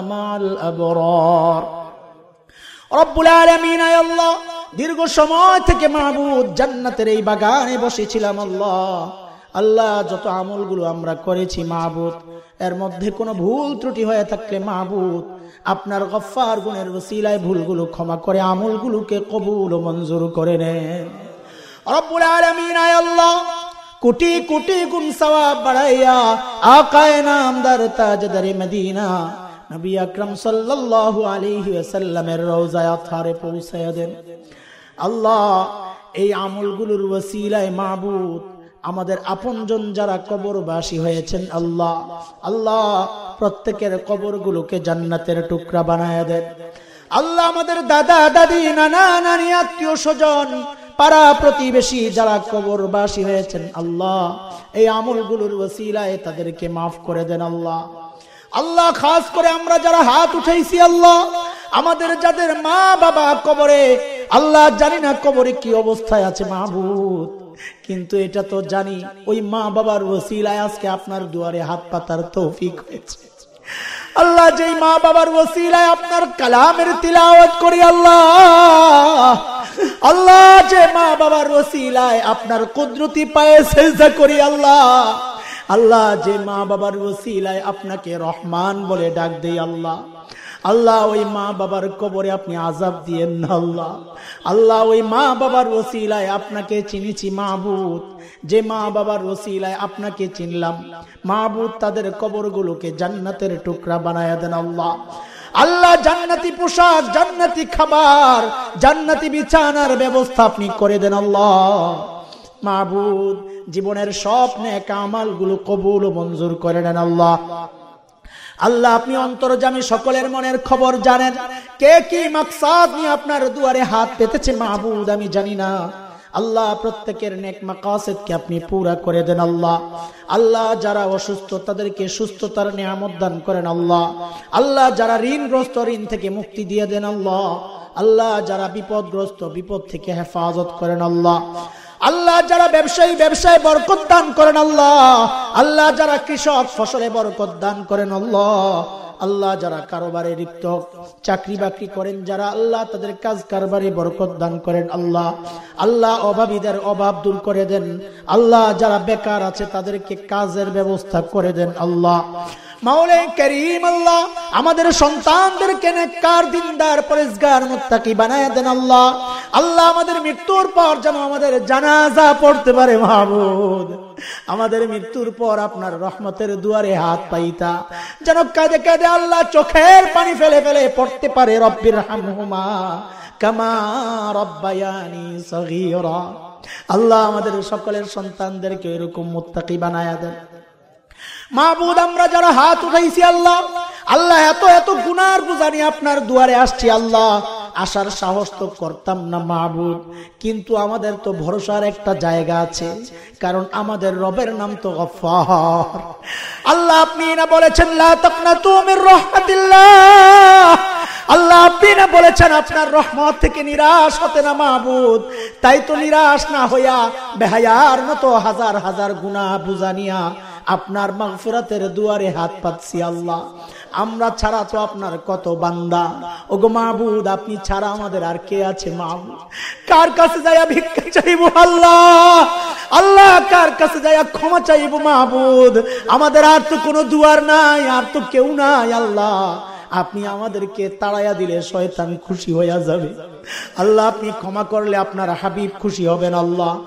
Speaker 1: مع الأبرار রব্বুল আলমিন আল্লাহ দীর্ঘ সময় থেকে মাহবুদ জান্নাতের এই বাগানে বসেছিলাম আল্লাহ আল্লাহ যত আমলগুলো আমরা করেছি মাহবুদ এর মধ্যে কোনো ভুল ত্রুটি হয়ে থাকলে মাহবুদ আপনার গফার গুণের ওসিলায় ভুলগুলো ক্ষমা করে আমলগুলোকে কবুল ও মঞ্জুর করে নেন রব্বুল আলামিন, আয় আল্লাহ, কোটি কোটি গুণ সওয়াব বাড়াইয়া আকায় নামদার তাজদারে মদিনা নবী আকরাম সাল্লাল্লাহু আলাইহি ওয়াসাল্লামের রওজায় আথারে পৌঁছায়া দেন। আল্লাহ, এই আমলগুলোর ওসিলায় মাহবুদ আমাদের আপনজন যারা কবরবাসী হয়েছেন, আল্লাহ আল্লাহ প্রত্যেকের কবরগুলোকে জান্নাতের টুকরা বানায় দেন। আল্লাহ আমাদের দাদা, দাদি, নানা, নানি, আত্মীয় স্বজন, পাড়া প্রতিবেশী যারা কবরবাসী হয়েছেন, আল্লাহ, এই আমলগুলোর ওসিলায় তাদেরকে মাফ করে দেন, আল্লাহ। আল্লাহ, খাস করে আমরা যারা হাত উঠাইছি, আল্লাহ, আমাদের যাদের মা বাবা কবরে, আল্লাহ জানি না কবরে কি অবস্থায় আছে মাহবুদ কিন্তু এটা তো জানি, ওই মা বাবার ওসিলায় আজকে আপনার দুয়ারে হাত পাতার তৌফিক হয়েছে। আল্লাহ যেই মা বাবার ওসিলায় আপনার কালামের তিলাওয়াত করি, আল্লাহ। আল্লাহ যে মা বাবার ওসিলায় আপনার কুদরতি পায়ে সেজদা করি, আল্লাহ। আল্লাহ যে মা বাবার ওসিলায় আপনাকে রহমান বলে ডাক দেই, আল্লাহ। আল্লাহ, ওই মা বাবার কবরে আপনি আজাব দিয়েন না আল্লাহ। আল্লাহ, ওই মা বাবার ওসিলায় আপনাকে চিনেছি মাহবুদ। যে মা বাবার ওসিলায় আপনাকে চিনলাম। মাহবুদ তাদের কবরগুলোকে জান্নাতের টুকরা বানায় দেন আল্লাহ। আল্লাহ, জান্নাতি পোশাক, জান্নাতি খাবার, জান্নাতি বিছানার ব্যবস্থা আপনি করে দেন আল্লাহ। মাহবুদ, জীবনের স্বপ্নে নেক আমালগুলো কবুল মঞ্জুর করে নেন আল্লাহ। আল্লাহ, আপনি অন্তর্জামী সকলের মনের খবর জানেন। কে কি মাকসাদ নিয়ে আপনার দুয়ারে হাত পেতেছে মাহবুদ আমি জানি না। আল্লাহ, প্রত্যেকের নেক মাকাসেদকে আপনি পুরা করে দেন আল্লাহ। আল্লাহ, যারা অসুস্থ, তাদেরকে সুস্থতার নিয়ামত দান করেন আল্লাহ। আল্লাহ, যারা ঋণগ্রস্ত, ঋণ থেকে মুক্তি দিয়ে দেন আল্লাহ। আল্লাহ, যারা বিপদগ্রস্ত, বিপদ থেকে হেফাজত করেন আল্লাহ। আল্লাহ যারা ব্যবসায়ী, ব্যবসায় বরকত দান করেন আল্লাহ। আল্লাহ যারা কৃষক, ফসলে বরকত দান করেন আল্লাহ। আল্লাহ যারা কারোবারে লিপ্ত, চাকরি বাকরি করেন যারা আল্লাহ, তাদের কাজ কারবারে বরকত দান করেন আল্লাহ। আল্লাহ অভাবীদের অভাব দূর করে দেন। আল্লাহ যারা বেকার আছে, তাদেরকে কাজের ব্যবস্থা করে দেন আল্লাহ। মাওলাই করিম আল্লাহ আমাদের সন্তানদেরকে নেককার, দিনদার পরেশগার মুত্তাকি বানায় দেন আল্লাহ। আল্লাহ আমাদের মৃত্যুর পর যেন আমাদের জানাজা পড়তে পারে মাহবুদ। আমাদের মৃত্যুর পর আপনার রহমতের দুয়ারে হাত পাইতা। যেন কাঁদে কাঁদে আল্লাহ চোখের পানি ফেলে ফেলে পড়তে পারে রব্বির হামহুমা। কামা রব্বায়ানি আল্লাহ আমাদের সকলের সন্তানদেরকে এরকম মুত্তাকি বানায়া দেন। মাহবুদ, আমরা যারা হাত উঠাইছি আল্লাহ আল্লাহ এত এত গুনার বুঝানি আপনার দুয়ারে আসছি আল্লাহ। আসার সাহস তো করতাম না মাহবুদ, কিন্তু আমাদের তো ভরসার একটা জায়গা আছে, কারণ আমাদের রবের নাম তো গফার আল্লাহ আপনি না বলেছেন, লা আল্লাহ আপনি না বলেছেন, আপনার রহমত থেকে নিরাশ হতে না মাহবুদ। তাই তো নিরাশ না হইয়া বেহায়ার মতো হাজার হাজার গুণা বুঝানিয়া আপনার মাগফিরাতের দুয়ারে হাত পাচ্ছি আল্লাহ। আমরা ছাড়া তো আপনার কত বান্দা। ও গো মাহবুদ, আপনি ছাড়া আমাদের আর কে আছে মাহবুদ? কার কাছে যাইয়া ভিক্ষা চাইব আল্লাহ? আল্লাহ, কার কাছে যাইয়া ক্ষমা চাইব মাহবুদ? আমাদের আর তো কোনো দুয়ার নাই, আর তো কেউ নাই আল্লাহ। আপনি আমাদেরকে তাড়াইয়া দিলে শয়তান খুশি হইয়া যাবে। আল্লাহ, আপনি ক্ষমা করলে আপনার হাবিব খুশি হবেন আল্লাহ।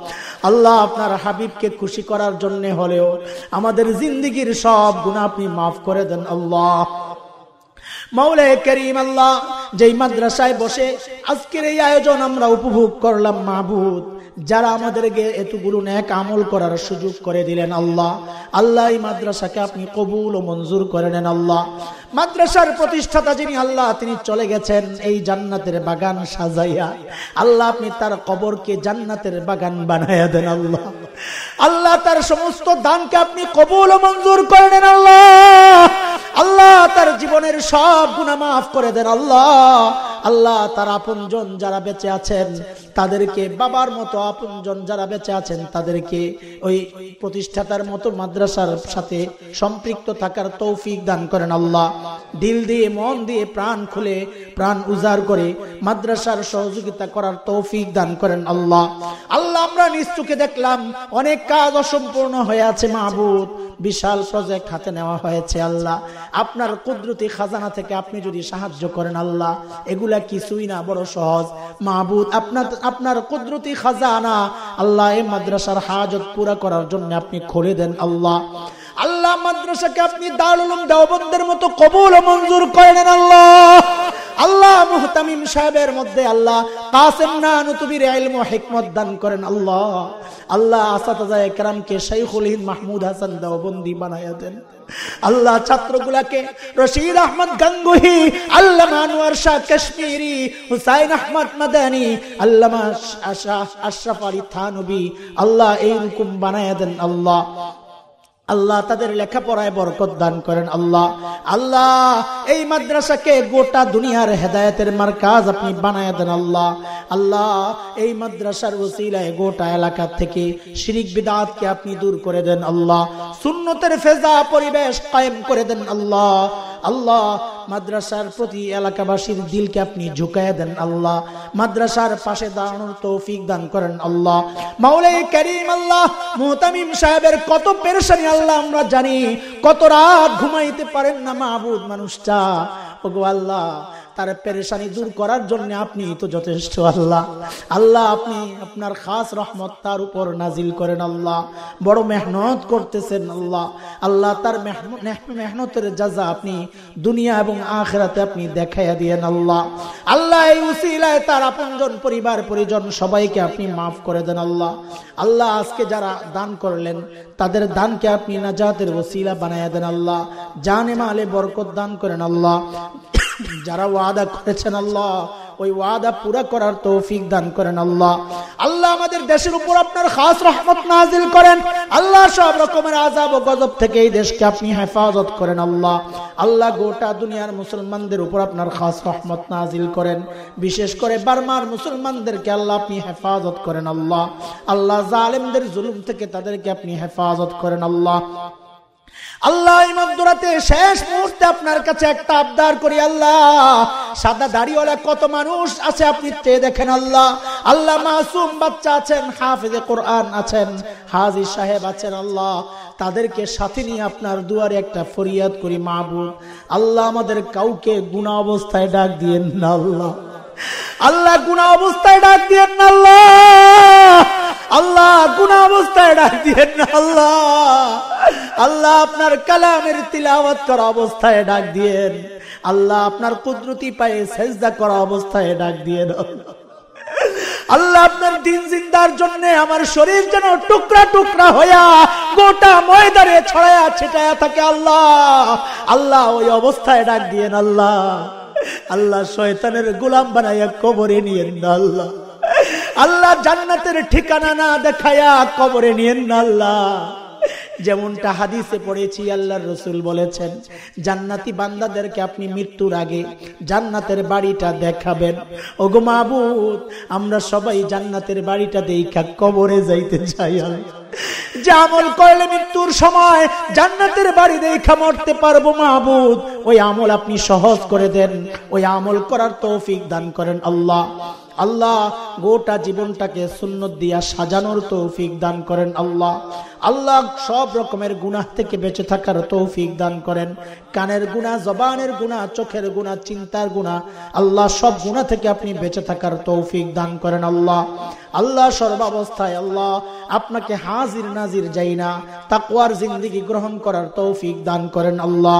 Speaker 1: আল্লাহ, আপনার হাবিবকে খুশি করার জন্য হলেও আমাদের জিন্দিগির সব গুণা আপনি মাফ করে দেন আল্লাহ। মাওলা করিম আল্লাহ, যেই মাদ্রাসায় বসে আজকের এই আয়োজন আমরা উপভোগ করলাম মাহবুদ যারা আমাদেরকে এতগুলো ন্যাক আমল করার সুযোগ করে দিলেন আল্লাহ আল্লাহ এই মাদ্রাসাকে আপনি কবুল ও মঞ্জুর করে নেন আল্লাহ। মাদ্রাসার প্রতিষ্ঠাতা যিনি আল্লাহ, তিনি চলে গেছেন এই জান্নাতের বাগান সাজাইয়া। আল্লাহ আপনি তার কবরকে জান্নাতের বাগান বানাইয়া দেন আল্লাহ। আল্লাহ তার সমস্ত দানকে আপনি কবুল ও মঞ্জুর করে নেন আল্লাহ। আল্লাহ তার জীবনের সব গুণা মাফ করে দেন, আল্লাহ। আল্লাহ তার আপনজন যারা বেঁচে আছেন, তাদেরকে বাবার মতো আপনজন যারা বেঁচে আছেন, তাদেরকে ওই প্রতিষ্ঠাতার মতো মাদ্রাসার সাথে সম্পৃক্ত থাকার তৌফিক দান করেন, আল্লাহ। দিল দিয়ে, মন দিয়ে প্রাণ খুলে, প্রাণ উজাড় করে মাদ্রাসার সহযোগিতা করার তৌফিক দান করেন, আল্লাহ। আল্লাহ, আমরা নিশ্চুকে দেখলাম, অনেক কাজ অসম্পূর্ণ হয়ে আছে, মাহবুদ। বিশাল প্রজেক্ট হাতে নেওয়া হয়েছে, আল্লাহ। আপনার কুদরতি খাজানা থেকে আপনি যদি সাহায্য করেন আল্লাহ, এগুলা কিছুই না, বড় সহজ। মাহবুদ, আপনার আপনার কুদরতি খাজানা আল্লাহ এই মাদ্রাসার হাজত পুরা করার জন্য আপনি খুলে দেন আল্লাহ। আল্লাহ মাদ্রাসাকে আপনি দারুল দেওবন্দের মতো কবুল ও মঞ্জুর করে নেন আল্লাহ। আল্লাহ মুহতামিম সাহেবের মধ্যে আল্লাহ কাসেম না নতুবির ইলম ও হিকমত দান করেন আল্লাহ। আল্লাহ আসাতাজা একরামকে শাইখুল হিন্দ মাহমুদ হাসান দেওবন্দি বানায়া দেন। আল্লাহ ছাত্রগুলাকে রশিদ আহমদ গঙ্গুহি, আল্লামা আনোয়ার শাহ কাশ্মীরি, হুসাইন আহমদ মাদানি, আল্লামা আশরাফ আলী থানবী, আল্লাহ এইরকম বানায়া দেন আল্লাহ। আল্লাহ তাদের লেখাপড়ায় বরকত দান করেন আল্লাহ। আল্লাহ, এই মাদ্রাসাকে গোটা দুনিয়ার হেদায়তের মার্কাজ আপনি বানায় দেন আল্লাহ। আল্লাহ, এই মাদ্রাসার ওসিলায় গোটা এলাকা থেকে শিরিক বিদাতকে আপনি দূর করে দেন আল্লাহ। সুন্নতের ফেজা পরিবেশ কায়েম করে দেন আল্লাহ। আল্লাহ মাদ্রাসার প্রতি এলাকাবাসীর দিলকে আপনি ঝুঁকাইয়া দেন আল্লাহ। মাদ্রাসার পাশে দাঁড়ানোর তৌফিক দান করেন আল্লাহ। মাওলাই করিম আল্লাহ, মোহতামিম সাহেবের কত পেরেশানি আল্লাহ আমরা জানি। কত রাত ঘুমাইতে পারেন না মাহবুদ মানুষটা। ওগো আল্লাহ তার পেরেশানি দূর করার জন্য আপনি তো যথেষ্ট আল্লাহ। আল্লাহ আপনি আপনার খাস রহমত তার উপর নাজিল করেন আল্লাহ। বড় মেহনত করতেছেন আল্লাহ। আল্লাহ তার মেহনতের যাজা আপনি দুনিয়া এবং আখেরাতে আপনি দেখাইয়া দিয়েন আল্লাহ। আল্লাহ এই উসিলায় তার আপনজন পরিবার, পরিজন সবাইকে আপনি মাফ করে দেন আল্লাহ। আল্লাহ আজকে যারা দান করলেন, তাদের দানকে আপনি নাজাতের ওসিলা বানাইয়া দেন আল্লাহ। জানে মালে বরকত দান করেন আল্লাহ। যারা ওয়াদা করেছেন আল্লাহ, ওই ওয়াদা পুরা করার তৌফিক দান করেন আল্লাহ। আল্লাহ আমাদের দেশের উপর আপনার খাস রহমত নাজিল করেন। আল্লাহ সব রকমের আজাব ও গজব থেকে এই দেশকে আপনি হেফাজত করেন আল্লাহ। আল্লাহ গোটা দুনিয়ার মুসলমানদের উপর আপনার খাস রহমত নাজিল করেন। বিশেষ করে বার্মার মুসলমানদেরকে আল্লাহ আপনি হেফাজত করেন আল্লাহ। আল্লাহ জালেমদের জুলুম থেকে তাদেরকে আপনি হেফাজত করেন আল্লাহ। আল্লাহ ইমামদুরাতে শেষ মুহূর্তে আপনার কাছে একটা আবদার করি, আল্লাহ। সাদা দাড়িওয়ালা কত মানুষ আছে আপনি চেয়ে দেখেন, আল্লাহ। আল্লাহ মাসুম বাচ্চা আছেন, হাফিজে কোরআন আছেন, হাজি সাহেব আছেন, আল্লাহ। তাদেরকে সাথে নিয়ে আপনার দুয়ারে একটা ফরিয়াদ করি, মাহবুব। আল্লাহ আমাদের কাউকে গুণা অবস্থায় ডাক দিয়েন না, আল্লাহ। আল্লাহ গুনা অবস্থায় ডাক দিয়েন না আল্লাহ। আল্লাহ গুণা অবস্থায় ডাক দিয়েন না আল্লাহ। আল্লাহ আপনার কালামের তিলাওয়াত করা অবস্থায় ডাক দিয়েন। আল্লাহ আপনার কুদরতি পায়ে সেজদা করা অবস্থায় ডাক দিয়ে আল্লাহ আপনার দিন জিন্দার জন্য আমার শরীর যেন টুকরা টুকরা হইয়া গোটা ময়দারে ছড়ায়া ছিটায়া থাকে আল্লাহ। আল্লাহ ওই অবস্থায় ডাক দিয়েন আল্লাহ। আল্লাহ শয়তানের গোলাম বানাইয়া কবরে নিয়ে আল্লাহ। আল্লাহ জান্নাতের ঠিকানা না দেখায়া কবরে নিয়ে না আল্লাহ। যেমনটা হাদিসে পড়েছি, আল্লাহর রসুল বলেছেন, জান্নাতি বান্দাদেরকে আপনি মৃত্যুর আগে জান্নাতের বাড়িটা দেখাবেন। ওগো মাহবুদ আমরা সবাই জান্নাতের বাড়িটা দেখা কবরে যাইতে চাই যে আমল করলে মৃত্যুর সময় জান্নাতের বাড়ি দেখা মরতে পারব মাহবুদ ওই আমল আপনি সহজ করে দেন, ওই আমল করার তৌফিক দান করেন, আল্লাহ। আল্লাহ গোটা জীবনটাকে সুন্নত দিয়া সাজানোর তৌফিক দান করেন আল্লাহ। আল্লাহ সব রকমের গুনাহ থেকে বেঁচে থাকার তৌফিক দান করেন। কানের গুণা জবানের গুণা চোখের গুণা চিন্তার গুণা আল্লাহ সব গুণা থেকে আপনি বেঁচে থাকার তৌফিক দান করেন আল্লাহ। আল্লাহ সর্বাবস্থায় আল্লাহ আপনাকে হাজির নাজির যাই না তাকুয়ার জিন্দিগি গ্রহণ করার তৌফিক দান করেন আল্লাহ।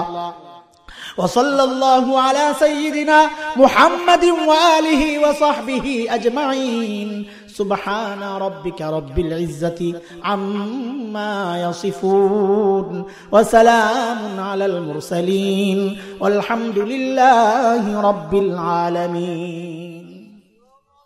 Speaker 1: وصلى الله على سيدنا محمد وآله وصحبه أجمعين. سبحان ربك رب العزة عما يصفون وسلام على المرسلين والحمد لله رب العالمين.